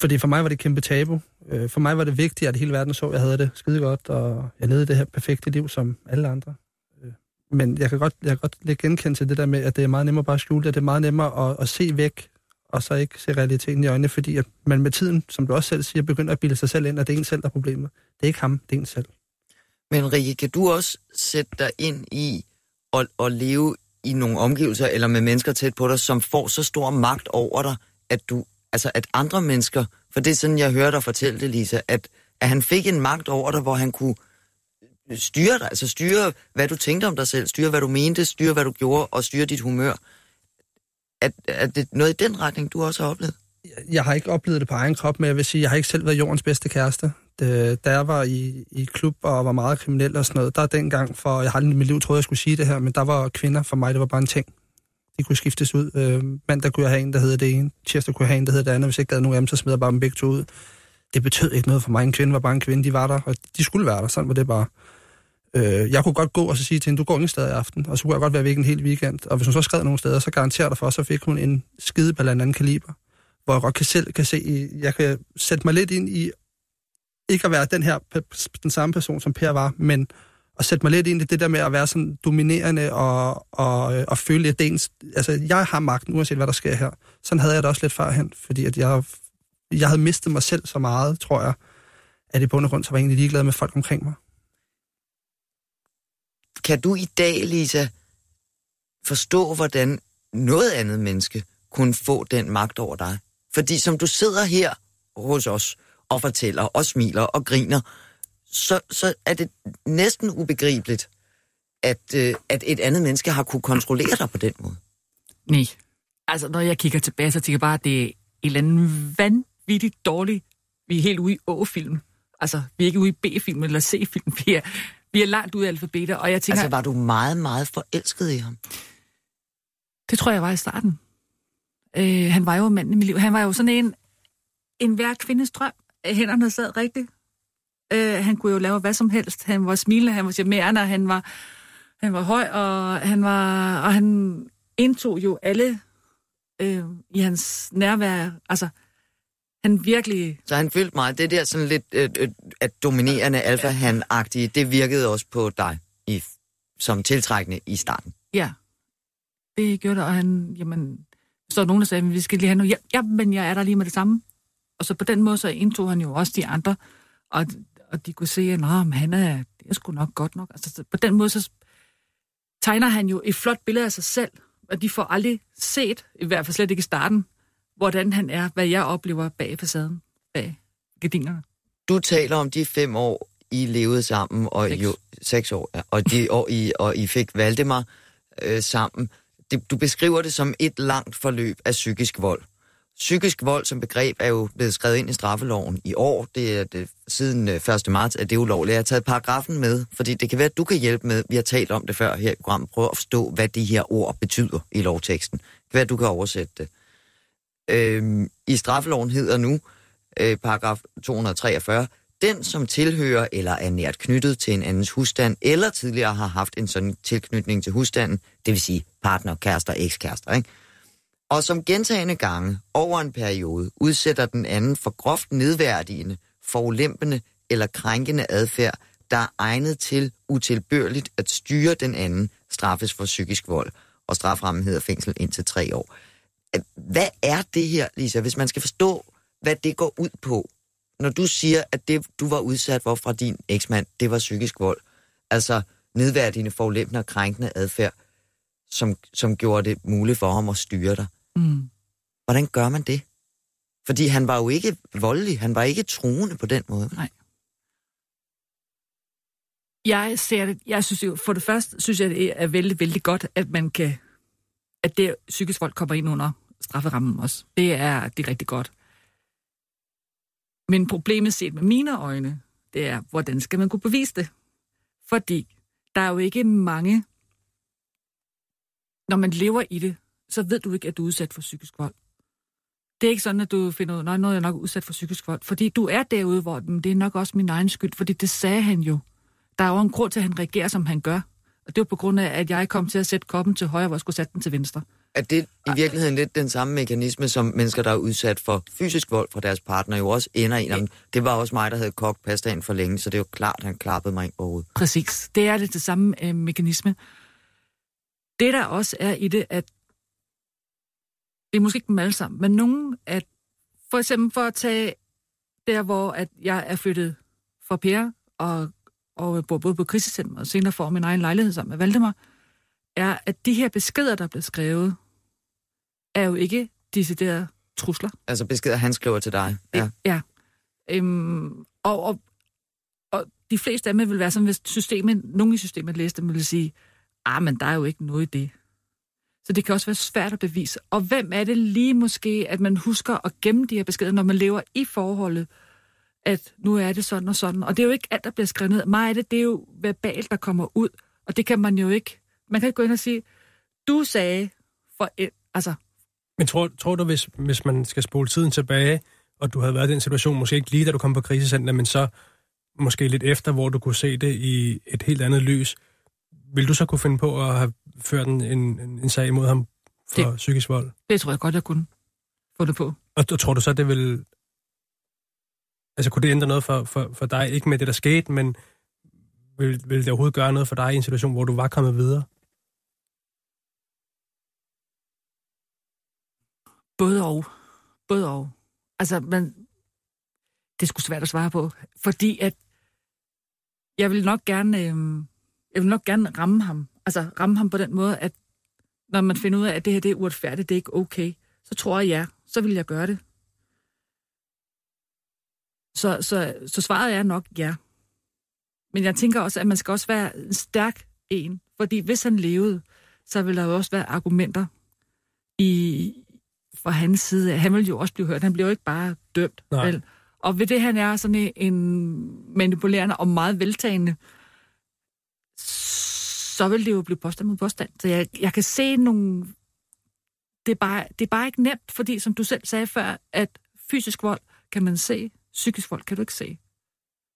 Fordi for mig var det kæmpe tabu. Øh, for mig var det vigtigt, at hele verden så, at jeg havde det skide godt, og jeg levede det her perfekte liv som alle andre. Men jeg kan godt, jeg kan godt lægge genkende til det der med, at det er meget nemmere bare at skjule det. Det er meget nemmere at, at se væk, og så ikke se realiteten i øjnene, fordi at man med tiden, som du også selv siger, begynder at bilde sig selv ind, at det er en selv, der er problemet. Det er ikke ham, det er en selv. Men Rikke, kan du også sætte dig ind i at, at leve i nogle omgivelser eller med mennesker tæt på dig, som får så stor magt over dig, at du, altså at andre mennesker, for det er sådan, jeg hører dig fortælle det, Lisa, at, at han fik en magt over dig, hvor han kunne styre dig, altså styre, hvad du tænkte om dig selv, styre, hvad du mente, styre, hvad du gjorde, og styre dit humør. Er, er det noget i den retning, du også har oplevet? Jeg har ikke oplevet det på egen krop, men jeg vil sige, jeg har ikke selv været jordens bedste kæreste. Det, da jeg var i, i klub og var meget kriminel og sådan noget, der dengang, for jeg har aldrig i mit liv troet, jeg skulle sige det her, men der var kvinder for mig, det var bare en ting. De kunne skiftes ud. Øh, mandag kunne jeg have en, der hedder det ene. Tirsdag kunne jeg have en, der hedder det andet. Hvis jeg ikke havde nogen af dem, så smider jeg bare dem begge to ud. Det betød ikke noget for mig. En kvinde var bare en kvinde. De var der, og de skulle være der. Sådan var det bare. Øh, Øh, jeg kunne godt gå og så sige til hende, du går ingen steder i aften, og så kunne jeg godt være væk en hel weekend. Og hvis hun så skrev nogle steder, så garanterer der for, så fik hun en skide blandt anden kaliber, hvor jeg godt kan selv kan se, jeg kan sætte mig lidt ind i, ikke at være den her, den samme person, som Per var, men at sætte mig lidt ind i det der med at være sådan dominerende og, og, øh, og føle, at det ens, altså jeg har magten, uanset hvad der sker her. Sådan havde jeg det også lidt førhen, fordi at jeg, jeg havde mistet mig selv så meget, tror jeg, at i bund og grund, så var jeg egentlig ligeglad med folk omkring mig. Kan du i dag, Lisa, forstå, hvordan noget andet menneske kunne få den magt over dig? Fordi som du sidder her hos os og fortæller og smiler og griner, så, så er det næsten ubegribeligt, at, øh, at et andet menneske har kunne kontrollere dig på den måde. Nej. Altså, når jeg kigger tilbage, så tænker jeg bare, at det er et eller andet vanvittigt dårligt. Vi er helt ude i Å-film. Altså, vi er ikke ude i B-film eller C-film. Vi er, vi er langt ude af alfabeter, og jeg tænker... Altså, var du meget, meget forelsket i ham? Det tror jeg var i starten. Øh, han var jo manden i mit liv. Han var jo sådan en, en hver kvindes drøm. Hænderne sad rigtigt. Øh, han kunne jo lave hvad som helst. Han var smilende, han var charmerende, han var, han var høj, og han, var, og han indtog jo alle øh, i hans nærvær. Altså, han virkelig... Så han følte meget, det der sådan lidt øh, øh, at dominerende alfa han agtige det virkede også på dig i, som tiltrækkende i starten. Ja, det gjorde det, og han, jamen, så er nogen, der sagde, at vi skal lige have noget. Ja, ja, men jeg er der lige med det samme. Og så på den måde, så indtog han jo også de andre, og, og de kunne se, at han er, det er sgu nok godt nok. Altså, så på den måde, så tegner han jo et flot billede af sig selv, og de får aldrig set, i hvert fald slet ikke i starten, hvordan han er, hvad jeg oplever bag facaden, bag gardinerne. Du taler om de fem år, I levede sammen, og Seks. jo seks år, ja, og de år, I, og I fik Valdemar øh, sammen. Det, du beskriver det som et langt forløb af psykisk vold. Psykisk vold som begreb er jo blevet skrevet ind i straffeloven i år. Det er det, siden øh, 1. marts, at det er ulovligt. Jeg har taget paragrafen med, fordi det kan være, at du kan hjælpe med. Vi har talt om det før her i programmet. Prøv at forstå, hvad de her ord betyder i lovteksten. Det kan være, at du kan oversætte det øh, I straffeloven hedder nu, øh, paragraf 243, den, som tilhører eller er nært knyttet til en andens husstand, eller tidligere har haft en sådan tilknytning til husstanden, det vil sige partner, kærester, ekskærester, ikke? og som gentagende gange over en periode udsætter den anden for groft nedværdigende, forulempende eller krænkende adfærd, der er egnet til utilbørligt at styre den anden, straffes for psykisk vold, og straframmen hedder fængsel indtil tre år. Hvad er det her, Lisa, hvis man skal forstå, hvad det går ud på, når du siger, at det, du var udsat for fra din eksmand, det var psykisk vold, altså nedværdigende, forulempende og krænkende adfærd, som, som gjorde det muligt for ham at styre dig. Mm. Hvordan gør man det? Fordi han var jo ikke voldelig, han var ikke truende på den måde. Nej. Jeg ser det, jeg synes jo, for det første synes jeg, det er vældig, vældig godt, at man kan, at det psykisk vold kommer ind under strafferammen også. Det er, det er rigtig godt. Men problemet set med mine øjne, det er, hvordan skal man kunne bevise det? Fordi der er jo ikke mange, når man lever i det, så ved du ikke, at du er udsat for psykisk vold. Det er ikke sådan, at du finder ud af, noget er nok udsat for psykisk vold. Fordi du er derude, hvor men det er nok også min egen skyld, fordi det sagde han jo. Der er jo en grund til, at han reagerer, som han gør. Og det var på grund af, at jeg kom til at sætte koppen til højre, hvor jeg skulle sætte den til venstre. Er det i virkeligheden lidt den samme mekanisme, som mennesker, der er udsat for fysisk vold fra deres partner, jo også ender i? Jamen, det var også mig, der havde kogt pastaen for længe, så det er jo klart, han klappede mig ind. Præcis. Det er lidt det samme øh, mekanisme. Det, der også er i det, at det er måske ikke dem alle sammen, men nogen, at for eksempel for at tage der, hvor at jeg er flyttet fra Per og, og bor både på krisecenter og senere får min egen lejlighed sammen med Valdemar, er, at de her beskeder, der bliver skrevet, er jo ikke deciderede trusler. Altså beskeder, han skriver til dig. Ja. Ja. Øhm, og, og, og de fleste af dem vil være sådan, hvis systemet, nogen i systemet læste dem, vil sige, ah, men der er jo ikke noget i det. Så det kan også være svært at bevise. Og hvem er det lige måske, at man husker at gemme de her beskeder, når man lever i forholdet, at nu er det sådan og sådan. Og det er jo ikke alt, der bliver skrevet ned. Meget af det, det er jo verbalt, der kommer ud. Og det kan man jo ikke. Man kan ikke gå ind og sige, du sagde for... Altså, Men tror, tror du, hvis, hvis man skal spole tiden tilbage, og du havde været i den situation, måske ikke lige da du kom på krisecenter, men så måske lidt efter, hvor du kunne se det i et helt andet lys, vil du så kunne finde på at have ført en, en, en sag imod ham for det. Det- psykisk vold? det tror jeg godt, jeg kunne få det på. Og, og tror du så, det vil... Altså, kunne det ændre noget for, for, for dig? Ikke med det, der skete, men vil, vil det overhovedet gøre noget for dig i en situation, hvor du var kommet videre? Både og. Både og. Altså, man, det skulle svært at svare på, fordi at jeg vil nok gerne, øh, jeg vil nok gerne ramme ham. Altså ramme ham på den måde, at når man finder ud af, at det her det er uretfærdigt, det er ikke okay, så tror jeg ja, så vil jeg gøre det. Så, så, så svaret er nok ja. Men jeg tænker også, at man skal også være en stærk en, fordi hvis han levede, så ville der jo også være argumenter i, fra hans side. Han vil jo også blive hørt. Han bliver jo ikke bare dømt. Nej. Vel? Og ved det, han er sådan en- en manipulerende og meget veltagende, så vil det jo blive påstand mod påstand. Så jeg, jeg kan se nogle... Det er, bare, det er bare ikke nemt, fordi som du selv sagde før, at fysisk vold kan man se, psykisk vold kan du ikke se.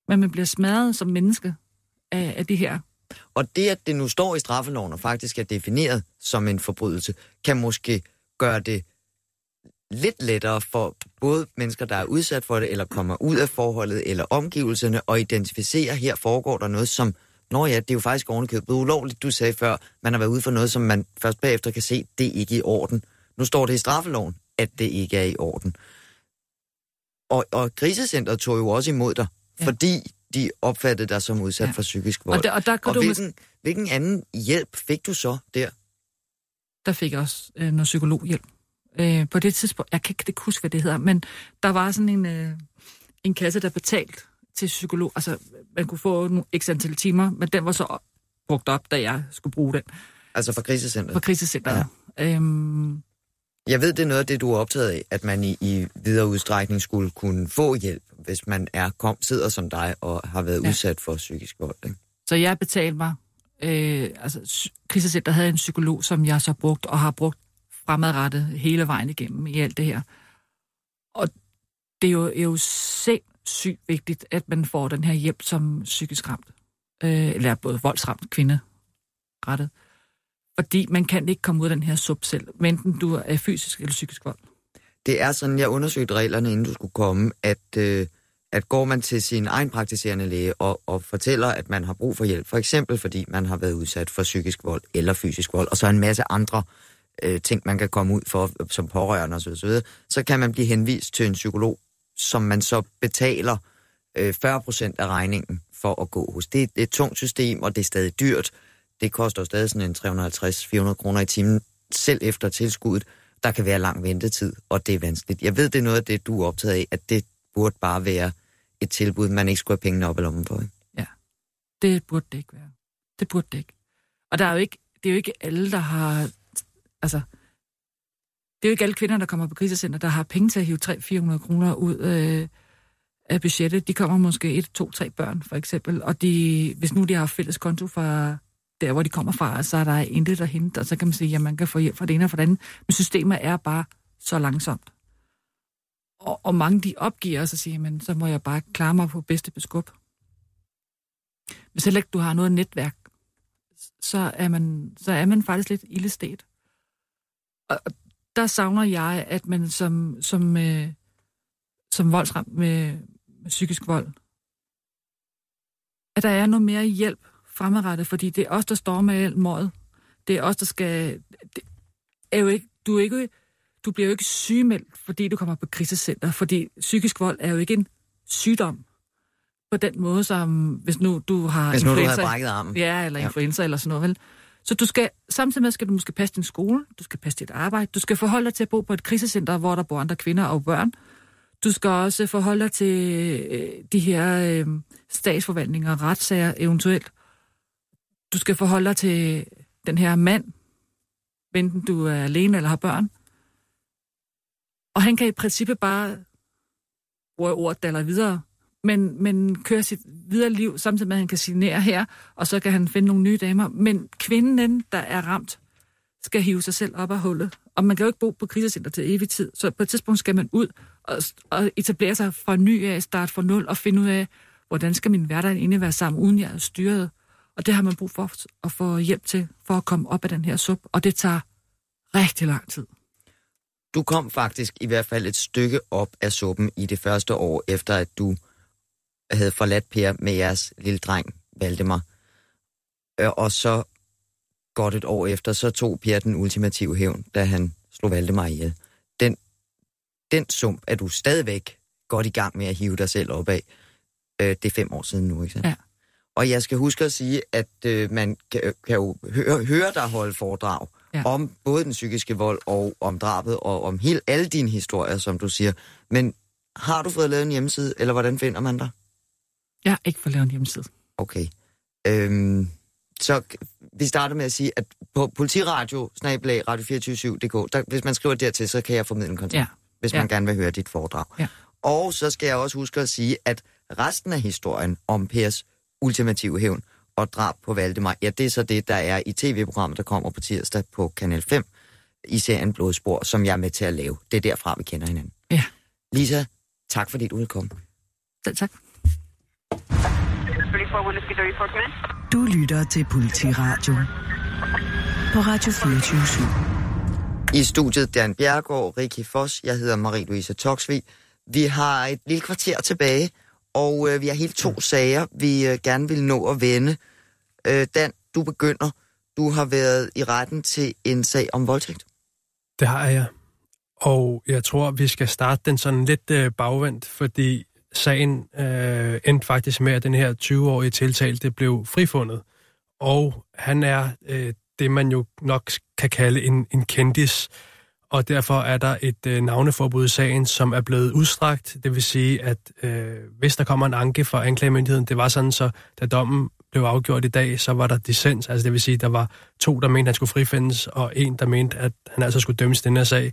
Men man bliver smadret som menneske af, af det her. Og det, at det nu står i straffeloven og faktisk er defineret som en forbrydelse, kan måske gøre det lidt lettere for både mennesker, der er udsat for det, eller kommer ud af forholdet, eller omgivelserne, og identificere, her foregår der noget, som, nå ja, det er jo faktisk ovenikøbet ulovligt. Du sagde før, man har været ude for noget, som man først bagefter kan se, det er ikke i orden. Nu står det i straffeloven, at det ikke er i orden. Og, og krisecentret tog jo også imod dig, Ja. fordi de opfattede dig som udsat Ja. for psykisk vold. Og der, og der, Og du, hvilken, hvilken anden hjælp fik du så der? der fik jeg også øh, noget psykologhjælp. Øh, på det tidspunkt, jeg kan ikke huske, hvad det hedder, men der var sådan en, øh, en kasse, der betalt til psykolog. Altså, man kunne få nogle x antal timer, men den var så brugt op, da jeg skulle bruge den Altså fra krisecentret? på krisecenteret. Ja. Øhm, Jeg ved, det er noget af det, du er optaget af, at man i, i videre udstrækning skulle kunne få hjælp, hvis man er kom, sidder som dig og har været Ja. udsat for psykisk vold. Ikke? så jeg betalte mig, øh, altså krisecenter havde en psykolog, som jeg så brugt og har brugt fremadrettet hele vejen igennem i alt det her. Og det er jo, er jo sindssygt vigtigt, at man får den her hjælp som psykisk ramt. Øh, eller både voldsramt kvinde rettet. Fordi man kan ikke komme ud af den her sub selv, enten du er fysisk eller psykisk vold. Det er sådan, jeg undersøgte reglerne, inden du skulle komme, at, øh, at går man til sin egen praktiserende læge og, og fortæller, at man har brug for hjælp, for eksempel fordi man har været udsat for psykisk vold eller fysisk vold, og så en masse andre øh, ting, man kan komme ud for øh, som pårørende osv., så, så kan man blive henvist til en psykolog, som man så betaler øh, 40% af regningen for at gå hos. Det, er- det er et tungt system, og det er stadig dyrt. Det koster stadig sådan en 350-400 kroner i timen, selv efter tilskuddet. Der kan være lang ventetid, og det er vanskeligt. Jeg ved, det er noget af det, du er optaget af, at det burde bare være et tilbud, man ikke skulle have pengene op i lommen på. Ja, Det burde det ikke være. Det burde det ikke. Og der er jo ikke, det er jo ikke alle, der har... Altså, det er jo ikke alle kvinder, der kommer på krisecenter, der har penge til at hive 300-400 kroner ud øh, af budgettet. De kommer måske et, to, tre børn, for eksempel. Og de, hvis nu de har fælles konto fra der, hvor de kommer fra, så er der intet der hente, og så kan man sige, at man kan få hjælp fra det ene og fra det andet. Men systemet er bare så langsomt. Og, og mange de opgiver, og så siger man, så må jeg bare klare mig på bedste beskub. Hvis heller ikke du har noget netværk, så er man, så er man faktisk lidt ildestet. Og der savner jeg, at man som, som, øh, som voldsramt med, med psykisk vold, at der er noget mere hjælp fremadrettet, fordi det er os, der står med alt måret. Det er os, der skal... Det er jo ikke, du, er ikke, du bliver jo ikke sygemeldt, fordi du kommer på krisecenter, fordi psykisk vold er jo ikke en sygdom på den måde, som hvis nu du har Hvis nu du influenza- havde brækket armen. Ja, eller Ja. influenza eller sådan noget, vel? Så du skal, samtidig med skal du måske passe din skole, du skal passe dit arbejde, du skal forholde dig til at bo på et krisecenter, hvor der bor andre kvinder og børn. Du skal også forholde dig til øh, de her øh, statsforvaltninger, retssager eventuelt. Du skal forholde dig til den her mand, enten du er alene eller har børn. Og han kan i princippet bare bruge ordet eller videre, men, men kører sit videre liv, samtidig med, at han kan signere her, og så kan han finde nogle nye damer. Men kvinden, der er ramt, skal hive sig selv op af hullet. Og man kan jo ikke bo på krisecenter til evig tid, så på et tidspunkt skal man ud og, og etablere sig fra ny af, starte fra nul og finde ud af, hvordan skal min hverdag egentlig være sammen, uden jeg er styret. Og det har man brug for at få hjælp til, for at komme op af den her sup, og det tager rigtig lang tid. Du kom faktisk i hvert fald et stykke op af suppen i det første år, efter at du havde forladt Per med jeres lille dreng, Valdemar. Øh, Og så godt et år efter, så tog Per den ultimative hævn, da han slog Valdemar ihjel. Den, den sump er du stadigvæk godt i gang med at hive dig selv op af. Øh, det er fem år siden nu, ikke sandt? Ja. Og jeg skal huske at sige, at øh, man kan, kan jo høre, høre dig holde foredrag Ja. ja. om både den psykiske vold og om drabet og om hele, alle dine historier, som du siger. Men har du fået lavet en hjemmeside, eller hvordan finder man dig? Jeg har ikke fået lavet en hjemmeside. Okay. Øhm, så vi starter med at sige, at på politiradio, snabelag, radio247.dk, der, hvis man skriver dertil, så kan jeg formidle en kontakt, Ja. hvis Ja. man gerne vil høre dit foredrag. Ja. Og så skal jeg også huske at sige, at resten af historien om Pers ultimative hævn og drab på Valdemar, ja, det er så det, der er i tv-programmet, der kommer på tirsdag på Kanal 5 i serien Blodspor, som jeg er med til at lave. Det er derfra, vi kender hinanden. Ja. Lisa, tak for dit udkom. Selv tak. Du lytter til Politiradio på Radio 24 I studiet Dan Bjergård, Rikki Foss, jeg hedder Marie-Louise Toksvig. Vi har et lille kvarter tilbage, og øh, vi har helt to sager, vi øh, gerne vil nå at vende. Øh, Dan, du begynder. Du har været i retten til en sag om voldtægt. Det har jeg. Og jeg tror, vi skal starte den sådan lidt øh, bagvendt, fordi sagen øh, endte faktisk med, at den her 20-årige tiltalte blev frifundet. Og han er øh, det, man jo nok kan kalde en, en kendis. Og derfor er der et øh, navneforbud i sagen, som er blevet udstrakt. Det vil sige, at øh, hvis der kommer en anke fra anklagemyndigheden, det var sådan, så da dommen blev afgjort i dag, så var der dissens. Altså det vil sige, der var to, der mente, at han skulle frifindes, og en, der mente, at han altså skulle dømmes i den her sag.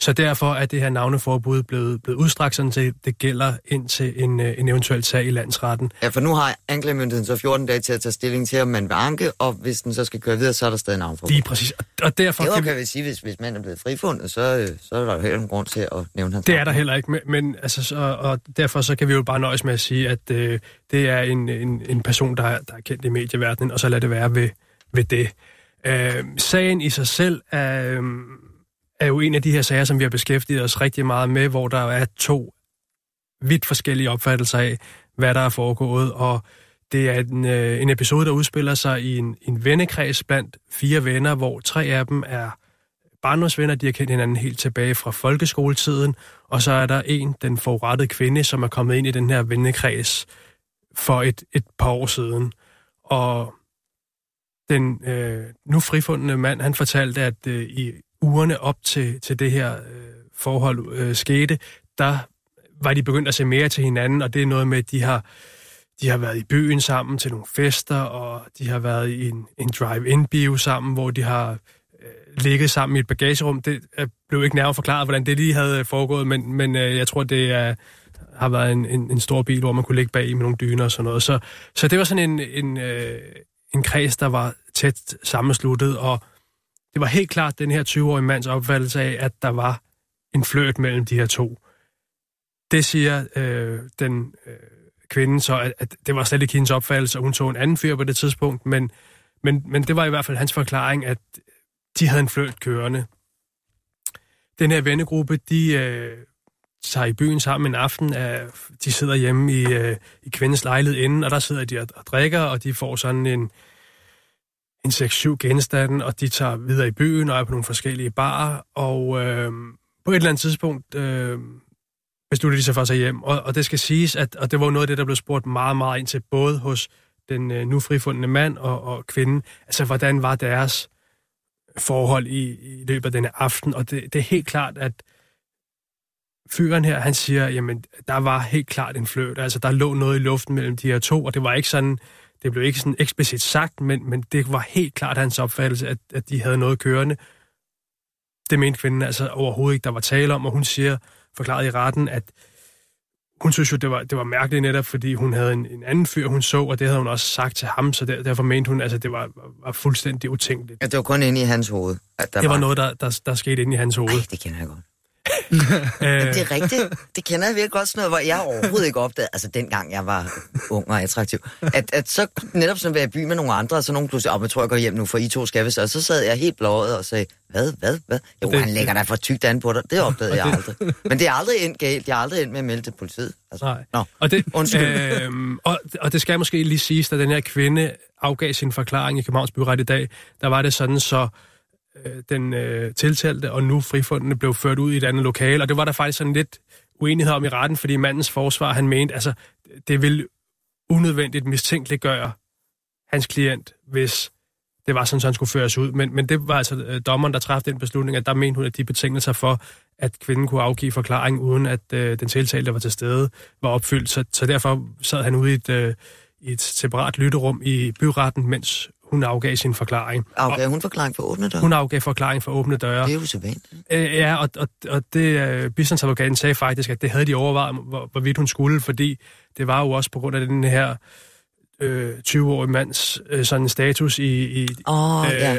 Så derfor er det her navneforbud blevet, blevet udstrakt, sådan til det gælder indtil en, øh, en eventuel sag i landsretten. Ja, for nu har anklagemyndigheden så 14 dage til at tage stilling til, om man vil anke, og hvis den så skal køre videre, så er der stadig navn Lige præcis. Og, derfor Det kan vi, kan vi sige, hvis, hvis manden er blevet frifundet, så, øh, så er der jo heller ingen grund til at nævne hans Det er der heller ikke, men, men altså, så, og derfor så kan vi jo bare nøjes med at sige, at øh, det er en, en, en person, der er, der er kendt i medieverdenen, og så lad det være ved, ved det. Øh, sagen i sig selv er, øh, er jo en af de her sager, som vi har beskæftiget os rigtig meget med, hvor der er to vidt forskellige opfattelser af, hvad der er foregået, og det er en, øh, en episode, der udspiller sig i en, en vennekreds blandt fire venner, hvor tre af dem er barndomsvenner, de har kendt hinanden helt tilbage fra folkeskoletiden, og så er der en, den forurettede kvinde, som er kommet ind i den her vennekreds for et, et par år siden. Og den øh, nu frifundne mand, han fortalte, at øh, i ugerne op til, til det her øh, forhold øh, skete, der var de begyndt at se mere til hinanden, og det er noget med, at de har, de har været i byen sammen til nogle fester, og de har været i en, en drive-in-bio sammen, hvor de har øh, ligget sammen i et bagagerum. Det blev ikke nærmere forklaret, hvordan det lige havde øh, foregået, men, men øh, jeg tror, det er, har været en, en, en stor bil, hvor man kunne ligge bag i med nogle dyner og sådan noget. Så, så det var sådan en, en, øh, en kreds, der var tæt sammensluttet, og det var helt klart den her 20-årige mands opfattelse af, at der var en fløjt mellem de her to. Det siger øh, den øh, kvinde så, at, at det var slet ikke hendes opfattelse, og hun tog en anden fyr på det tidspunkt, men, men, men det var i hvert fald hans forklaring, at de havde en fløjt kørende. Den her vennegruppe, de øh, tager i byen sammen en aften. af, de sidder hjemme i, øh, i kvindens lejlighed inden, og der sidder de og, og drikker, og de får sådan en, en 6-7 genstande, og de tager videre i byen og er på nogle forskellige barer, og øh, på et eller andet tidspunkt øh, beslutter de sig for at tage hjem. Og, og det skal siges, at og det var noget af det, der blev spurgt meget, meget ind til, både hos den øh, nu frifundne mand og, og kvinden, altså hvordan var deres forhold i, i løbet af denne aften, og det, det er helt klart, at fyren her, han siger, jamen, der var helt klart en fløjt, altså der lå noget i luften mellem de her to, og det var ikke sådan, det blev ikke sådan eksplicit sagt, men, men det var helt klart hans opfattelse, at, at de havde noget kørende. Det mente kvinden altså overhovedet ikke, der var tale om, og hun siger, forklaret i retten, at hun synes jo, det var, det var mærkeligt netop, fordi hun havde en, en anden fyr, hun så, og det havde hun også sagt til ham, så der, derfor mente hun, altså det var, var fuldstændig utænkeligt. Ja, det var kun inde i hans hoved. At der Det var noget, der, der, der skete inde i hans hoved. Ej, det kender jeg godt. <laughs> Øh, Det er rigtigt. Det kender jeg virkelig godt sådan noget, hvor jeg overhovedet ikke opdagede, altså dengang jeg var ung og attraktiv, at, at så netop sådan være i by med nogle andre, og så nogen pludselig, op, jeg tror, jeg går hjem nu, for I to skal vist, og så sad jeg helt blåret og sagde, hvad, hvad, hvad? Jo, Det- han lægger da for tykt an på dig. Det opdagede jeg <laughs> det- aldrig. Men det er aldrig endt galt. Jeg er aldrig endt med at melde til politiet. Altså, Nej. Nå, Og det, undskyld. øhm, og, og det skal måske lige siges, da den her kvinde afgav sin forklaring i Københavns Byret i dag, der var det sådan, så Øh, den øh, tiltalte og nu frifundne blev ført ud i et andet lokale, og det var der faktisk sådan lidt uenighed om i retten, fordi mandens forsvar, han mente, altså, det ville unødvendigt mistænkeliggøre hans klient, hvis det var sådan, så han skulle føres ud. Men, men det var altså øh, dommeren, der træffede den beslutning, at der mente hun, at de betingelser for, at kvinden kunne afgive forklaring, uden at øh, den tiltalte, der var til stede, var opfyldt. Så, så derfor sad han ude i et, øh, i et separat lytterum i byretten, mens hun afgav sin forklaring. afgav hun forklaring for åbne døre? Hun afgav forklaring for åbne døre. Det er jo sædvanligt. Øh, ja, og, og, og det øh, bistandsadvokaten sagde faktisk, at det havde de overvejet, hvor, hvorvidt hun skulle, fordi det var jo også på grund af den her øh, 20-årige mands øh, sådan status i... i oh, øh, ja.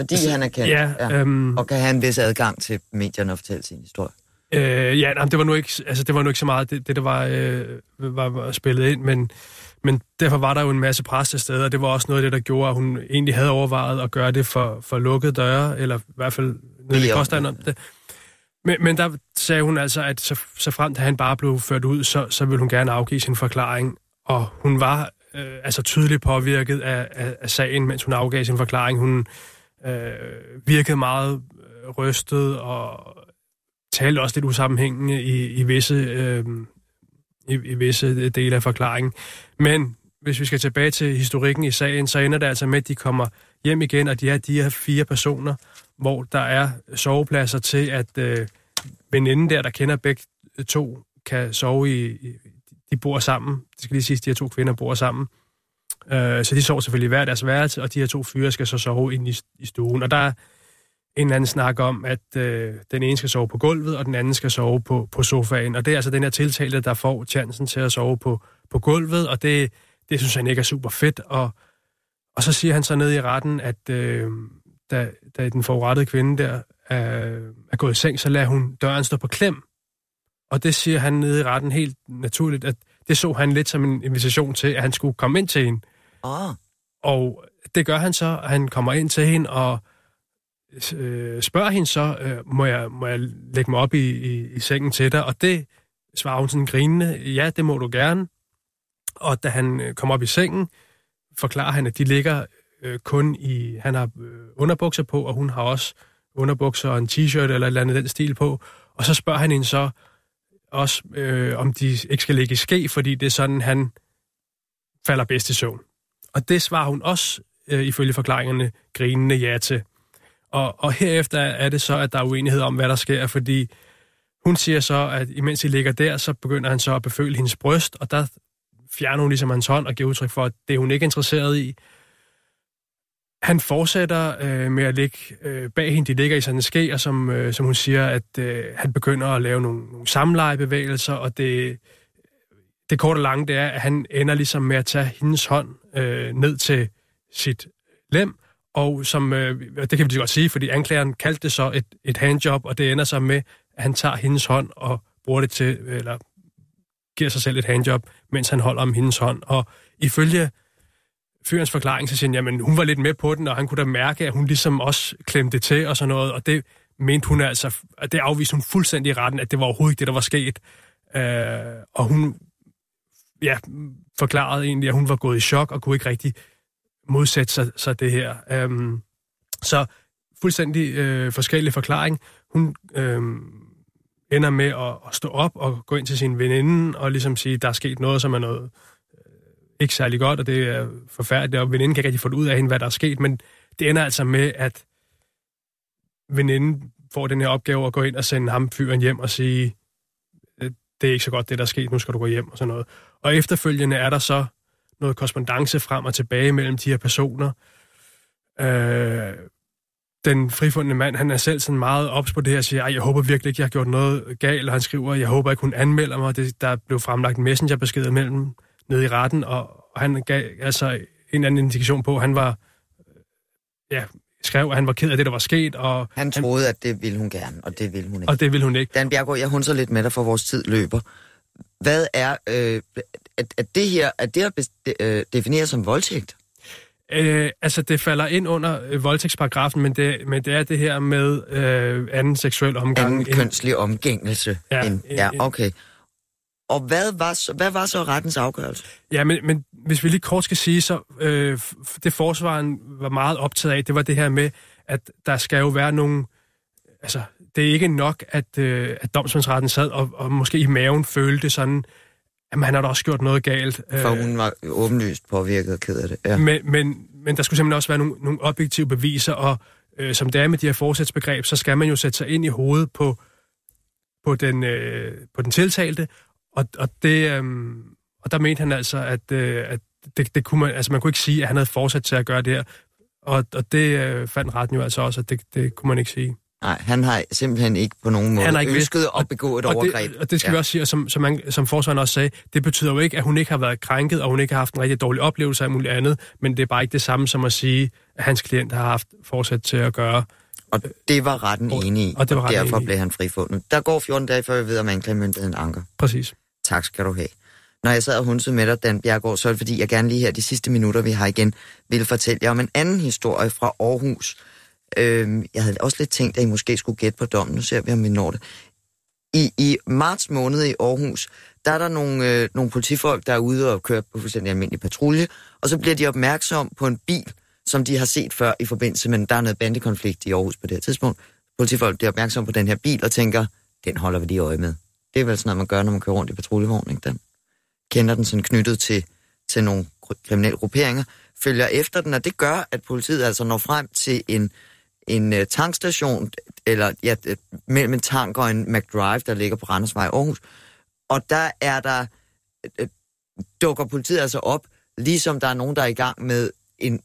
Fordi han er kendt. Ja, ja. øhm, Og kan have en vis adgang til medierne og fortælle sin historie. Øh, ja, nej, det var nu ikke, altså, det var nu ikke så meget det, det der var, øh, var, var spillet ind, men, men derfor var der jo en masse pres til stede, og det var også noget af det, der gjorde, at hun egentlig havde overvejet at gøre det for, for lukkede døre, eller i hvert fald nede i om det. Men, men der sagde hun altså, at så, så frem til han bare blev ført ud, så, så ville hun gerne afgive sin forklaring, og hun var øh, altså tydeligt påvirket af, af, af sagen, mens hun afgav sin forklaring. Hun øh, virkede meget øh, rystet og talte også lidt usammenhængende i, i, visse, øh, i, i visse dele af forklaringen. Men hvis vi skal tilbage til historikken i sagen, så ender det altså med, at de kommer hjem igen, og de er de her fire personer, hvor der er sovepladser til, at øh, veninden der, der kender begge to, kan sove i... i de bor sammen. Det skal lige sige, at de her to kvinder bor sammen. Øh, så de sover selvfølgelig hver deres værelse, og de her to fyre skal så sove ind i, i stuen. Og der er en eller anden snak om, at øh, den ene skal sove på gulvet, og den anden skal sove på, på sofaen. Og det er altså den her tiltalte, der får chancen til at sove på, på gulvet, og det, det synes han ikke er super fedt. Og, og så siger han så ned i retten, at øh, da, da den forurettede kvinde der er, er gået i seng, så lader hun døren stå på klem. Og det siger han nede i retten helt naturligt, at det så han lidt som en invitation til, at han skulle komme ind til hende. Oh, Og det gør han så, at han kommer ind til hende og øh, spørger hende så, øh, må, jeg, må jeg lægge mig op i, i, i sengen til dig? Og det svarer hun sådan grinende, ja, det må du gerne. Og da han øh, kommer op i sengen, forklarer han, at de ligger øh, kun i, han har øh, underbukser på, og hun har også underbukser og en t-shirt eller et eller andet den stil på. Og så spørger han hende så også, øh, om de ikke skal ligge i ske, fordi det er sådan, han falder bedst i søvn. Og det svarer hun også, øh, ifølge forklaringerne, grinende ja til. Og, og herefter er det så, at der er uenighed om, hvad der sker, fordi hun siger så, at imens de ligger der, så begynder han så at beføle hendes bryst, og der fjerner hun ligesom hans hånd og giver udtryk for, at det er hun ikke interesseret i. Han fortsætter øh, med at ligge øh, bag hende. De ligger i sådan en ske, og som, øh, som hun siger, at øh, han begynder at lave nogle, nogle samlejebevægelser, og det, det korte og lange, det er, at han ender ligesom med at tage hendes hånd øh, ned til sit lem, og som, øh, det kan vi lige godt sige, fordi anklageren kaldte det så et, et handjob, og det ender så med, at han tager hendes hånd og bruger det til, eller giver sig selv et handjob, mens han holder om hendes hånd. Og ifølge fyrens forklaring, så siger han, jamen hun var lidt med på den, og han kunne da mærke, at hun ligesom også klemte til og sådan noget, og det mente hun altså, at det afviste hun fuldstændig i retten, at det var overhovedet ikke det, der var sket. Øh, og hun ja, forklarede egentlig, at hun var gået i chok og kunne ikke rigtig modsætte sig, sig det her. Øhm, så fuldstændig øh, forskellig forklaring. Hun øh, ender med at, at stå op og gå ind til sin veninde og ligesom sige, der er sket noget, som er noget øh, ikke særlig godt, og det er forfærdeligt, og veninden kan ikke rigtig få det ud af hende, hvad der er sket, men det ender altså med, at veninden får den her opgave at gå ind og sende ham fyren hjem og sige, øh, det er ikke så godt, det der er sket, nu skal du gå hjem og sådan noget. Og efterfølgende er der så noget korrespondence frem og tilbage mellem de her personer. Øh, den frifundne mand, han er selv sådan meget ops på det her, og siger, "Ej, jeg håber virkelig ikke, jeg har gjort noget galt, og han skriver, jeg håber ikke, hun anmelder mig. Det, der blev fremlagt en messengerbesked mellem nede i retten, og, og han gav altså en eller anden indikation på, at han var, ja, skrev, at han var ked af det, der var sket, og, Han troede, at det ville hun gerne, og det ville hun ikke. og det ville hun ikke. Dan Bjergård, jeg hunser lidt med dig, for vores tid løber. Hvad er, øh, at, at det her, at det her bes- øh, defineres som voldtægt? Øh, altså, det falder ind under øh, voldtægtsparagrafen, men det, men det er det her med øh, anden seksuel omgang. Anden end- kønslig omgængelse. Ja, end, ja okay. Og hvad var, så, hvad var så rettens afgørelse? Ja, men, men hvis vi lige kort skal sige, så øh, det forsvaren var meget optaget af, det var det her med, at der skal jo være nogle... Altså, det er ikke nok, at, øh, at domsmandsretten sad og, og måske i maven følte sådan, at han har da også gjort noget galt. For hun var åbenlyst påvirket og ked af det. Ja. Men, men, men der skulle simpelthen også være nogle, nogle objektive beviser, og øh, som det er med de her forsætsbegreb, så skal man jo sætte sig ind i hovedet på, på, den, øh, på den tiltalte, og, og, det, øh, og der mente han altså, at, øh, at det, det kunne man, altså man kunne ikke sige, at han havde fortsat til at gøre det her, og, og det øh, fandt retten jo altså også, at det, det kunne man ikke sige. Nej, han har simpelthen ikke på nogen måde Han har ikke ønsket vidst- at begå et og overgreb. Det, og det skal ja. vi også sige, og som, som, man, som forsvaren også sagde, det betyder jo ikke, at hun ikke har været krænket, og hun ikke har haft en rigtig dårlig oplevelse af muligt andet, men det er bare ikke det samme som at sige, at hans klient har haft forsæt til at gøre. Og det var retten Og- enig i, og det var retten derfor blev han frifundet. Der går 14 dage, før vi ved, om anklagemyndigheden anker. Præcis. Tak skal du have. Når jeg sad og hunsede med dig, Dan Bjergård, så er det fordi, jeg gerne lige her de sidste minutter, vi har igen, vil fortælle jer om en anden historie fra Aarhus. Øh, jeg havde også lidt tænkt, at I måske skulle gætte på dommen. Nu ser vi, om vi når det. I, I marts måned i Aarhus, der er der nogle, øh, nogle politifolk, der er ude og kører på fuldstændig almindelig patrulje, og så bliver de opmærksom på en bil, som de har set før i forbindelse med, der er noget bandekonflikt i Aarhus på det her tidspunkt. Politifolk bliver opmærksom på den her bil og tænker, den holder vi lige øje med. Det er vel sådan noget, man gør, når man kører rundt i patruljevogn, ikke den? Kender den sådan knyttet til, til nogle kriminelle grupperinger, følger efter den, og det gør, at politiet altså når frem til en, en øh, tankstation, eller ja, mellem en tank og en McDrive, der ligger på Randersvej i Aarhus. Og der er der, øh, dukker politiet altså op, ligesom der er nogen, der er i gang med en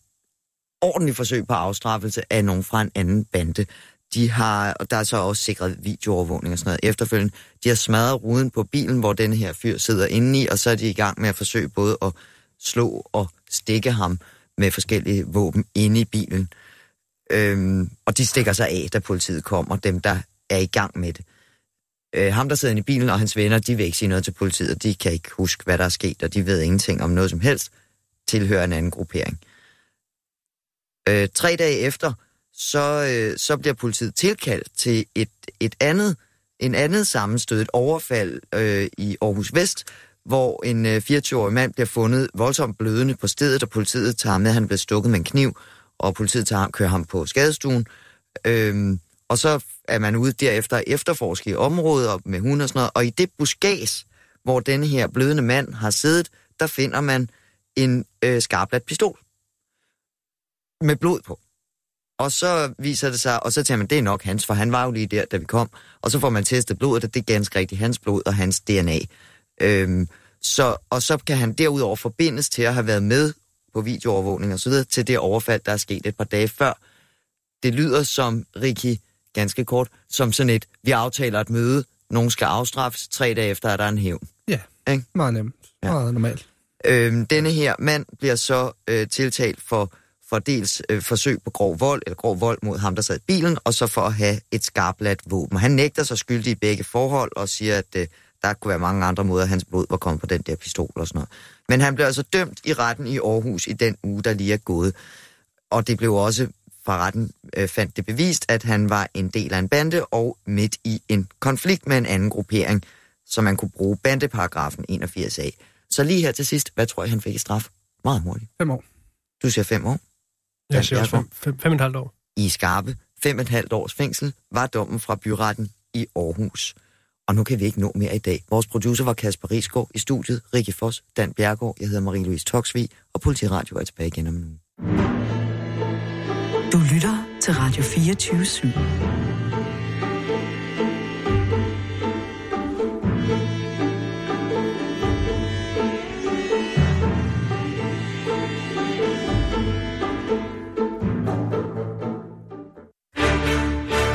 ordentlig forsøg på afstraffelse af nogen fra en anden bande. De har, og der er så også sikret videoovervågning og sådan noget efterfølgende. De har smadret ruden på bilen, hvor den her fyr sidder inde i, og så er de i gang med at forsøge både at slå og stikke ham med forskellige våben inde i bilen. Øhm, og de stikker sig af, da politiet kommer, dem der er i gang med det. Øh, ham, der sidder inde i bilen, og hans venner, de vil ikke sige noget til politiet. og De kan ikke huske, hvad der er sket, og de ved ingenting om noget som helst. Tilhører en anden gruppering. Øh, tre dage efter, så, øh, så bliver politiet tilkaldt til et, et andet, en andet sammenstød, et overfald øh, i Aarhus Vest, hvor en øh, 24-årig mand bliver fundet voldsomt blødende på stedet, og politiet tager med, at han bliver stukket med en kniv, og politiet tager, ham- kører ham på skadestuen. Øhm, og så er man ude derefter efterforske i området og med hunde og sådan noget, og i det buskæs, hvor denne her blødende mand har siddet, der finder man en øh, skarpladt pistol med blod på. Og så viser det sig, og så tænker man, det er nok hans, for han var jo lige der, da vi kom. Og så får man testet blodet, og det er ganske rigtigt hans blod og hans DNA. Øhm, så, og så kan han derudover forbindes til at have været med på videoovervågning videre til det overfald, der er sket et par dage før. Det lyder som, Rikki, ganske kort, som sådan et, vi aftaler et møde, nogen skal afstraffes, tre dage efter er der en hævn. Ja, Ikke? meget nemt. Ja. Meget normalt. Øhm, denne her mand bliver så øh, tiltalt for, for dels øh, forsøg på grov vold, eller grov vold mod ham, der sad i bilen, og så for at have et skarpladt våben. Han nægter sig skyldig i begge forhold, og siger, at øh, der kunne være mange andre måder, at hans blod var kommet på den der pistol og sådan noget. Men han blev altså dømt i retten i Aarhus i den uge, der lige er gået. Og det blev også fra retten øh, fandt det bevist, at han var en del af en bande og midt i en konflikt med en anden gruppering, så man kunne bruge bandeparagrafen 81a. Så lige her til sidst, hvad tror jeg, han fik i straf? Meget hurtigt. Fem år. Du siger fem år. Jeg siger også fem, fem, fem og et halvt år. I skarpe fem og et halvt års fængsel var dommen fra byretten i Aarhus. Og nu kan vi ikke nå mere i dag. Vores producer var Kasper Risgaard i studiet, Rikke Foss, Dan Bjergård, jeg hedder Marie-Louise Toksvig, og Politiradio er tilbage igen om uge. Du lytter til Radio 24 /7.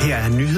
Her er nyheder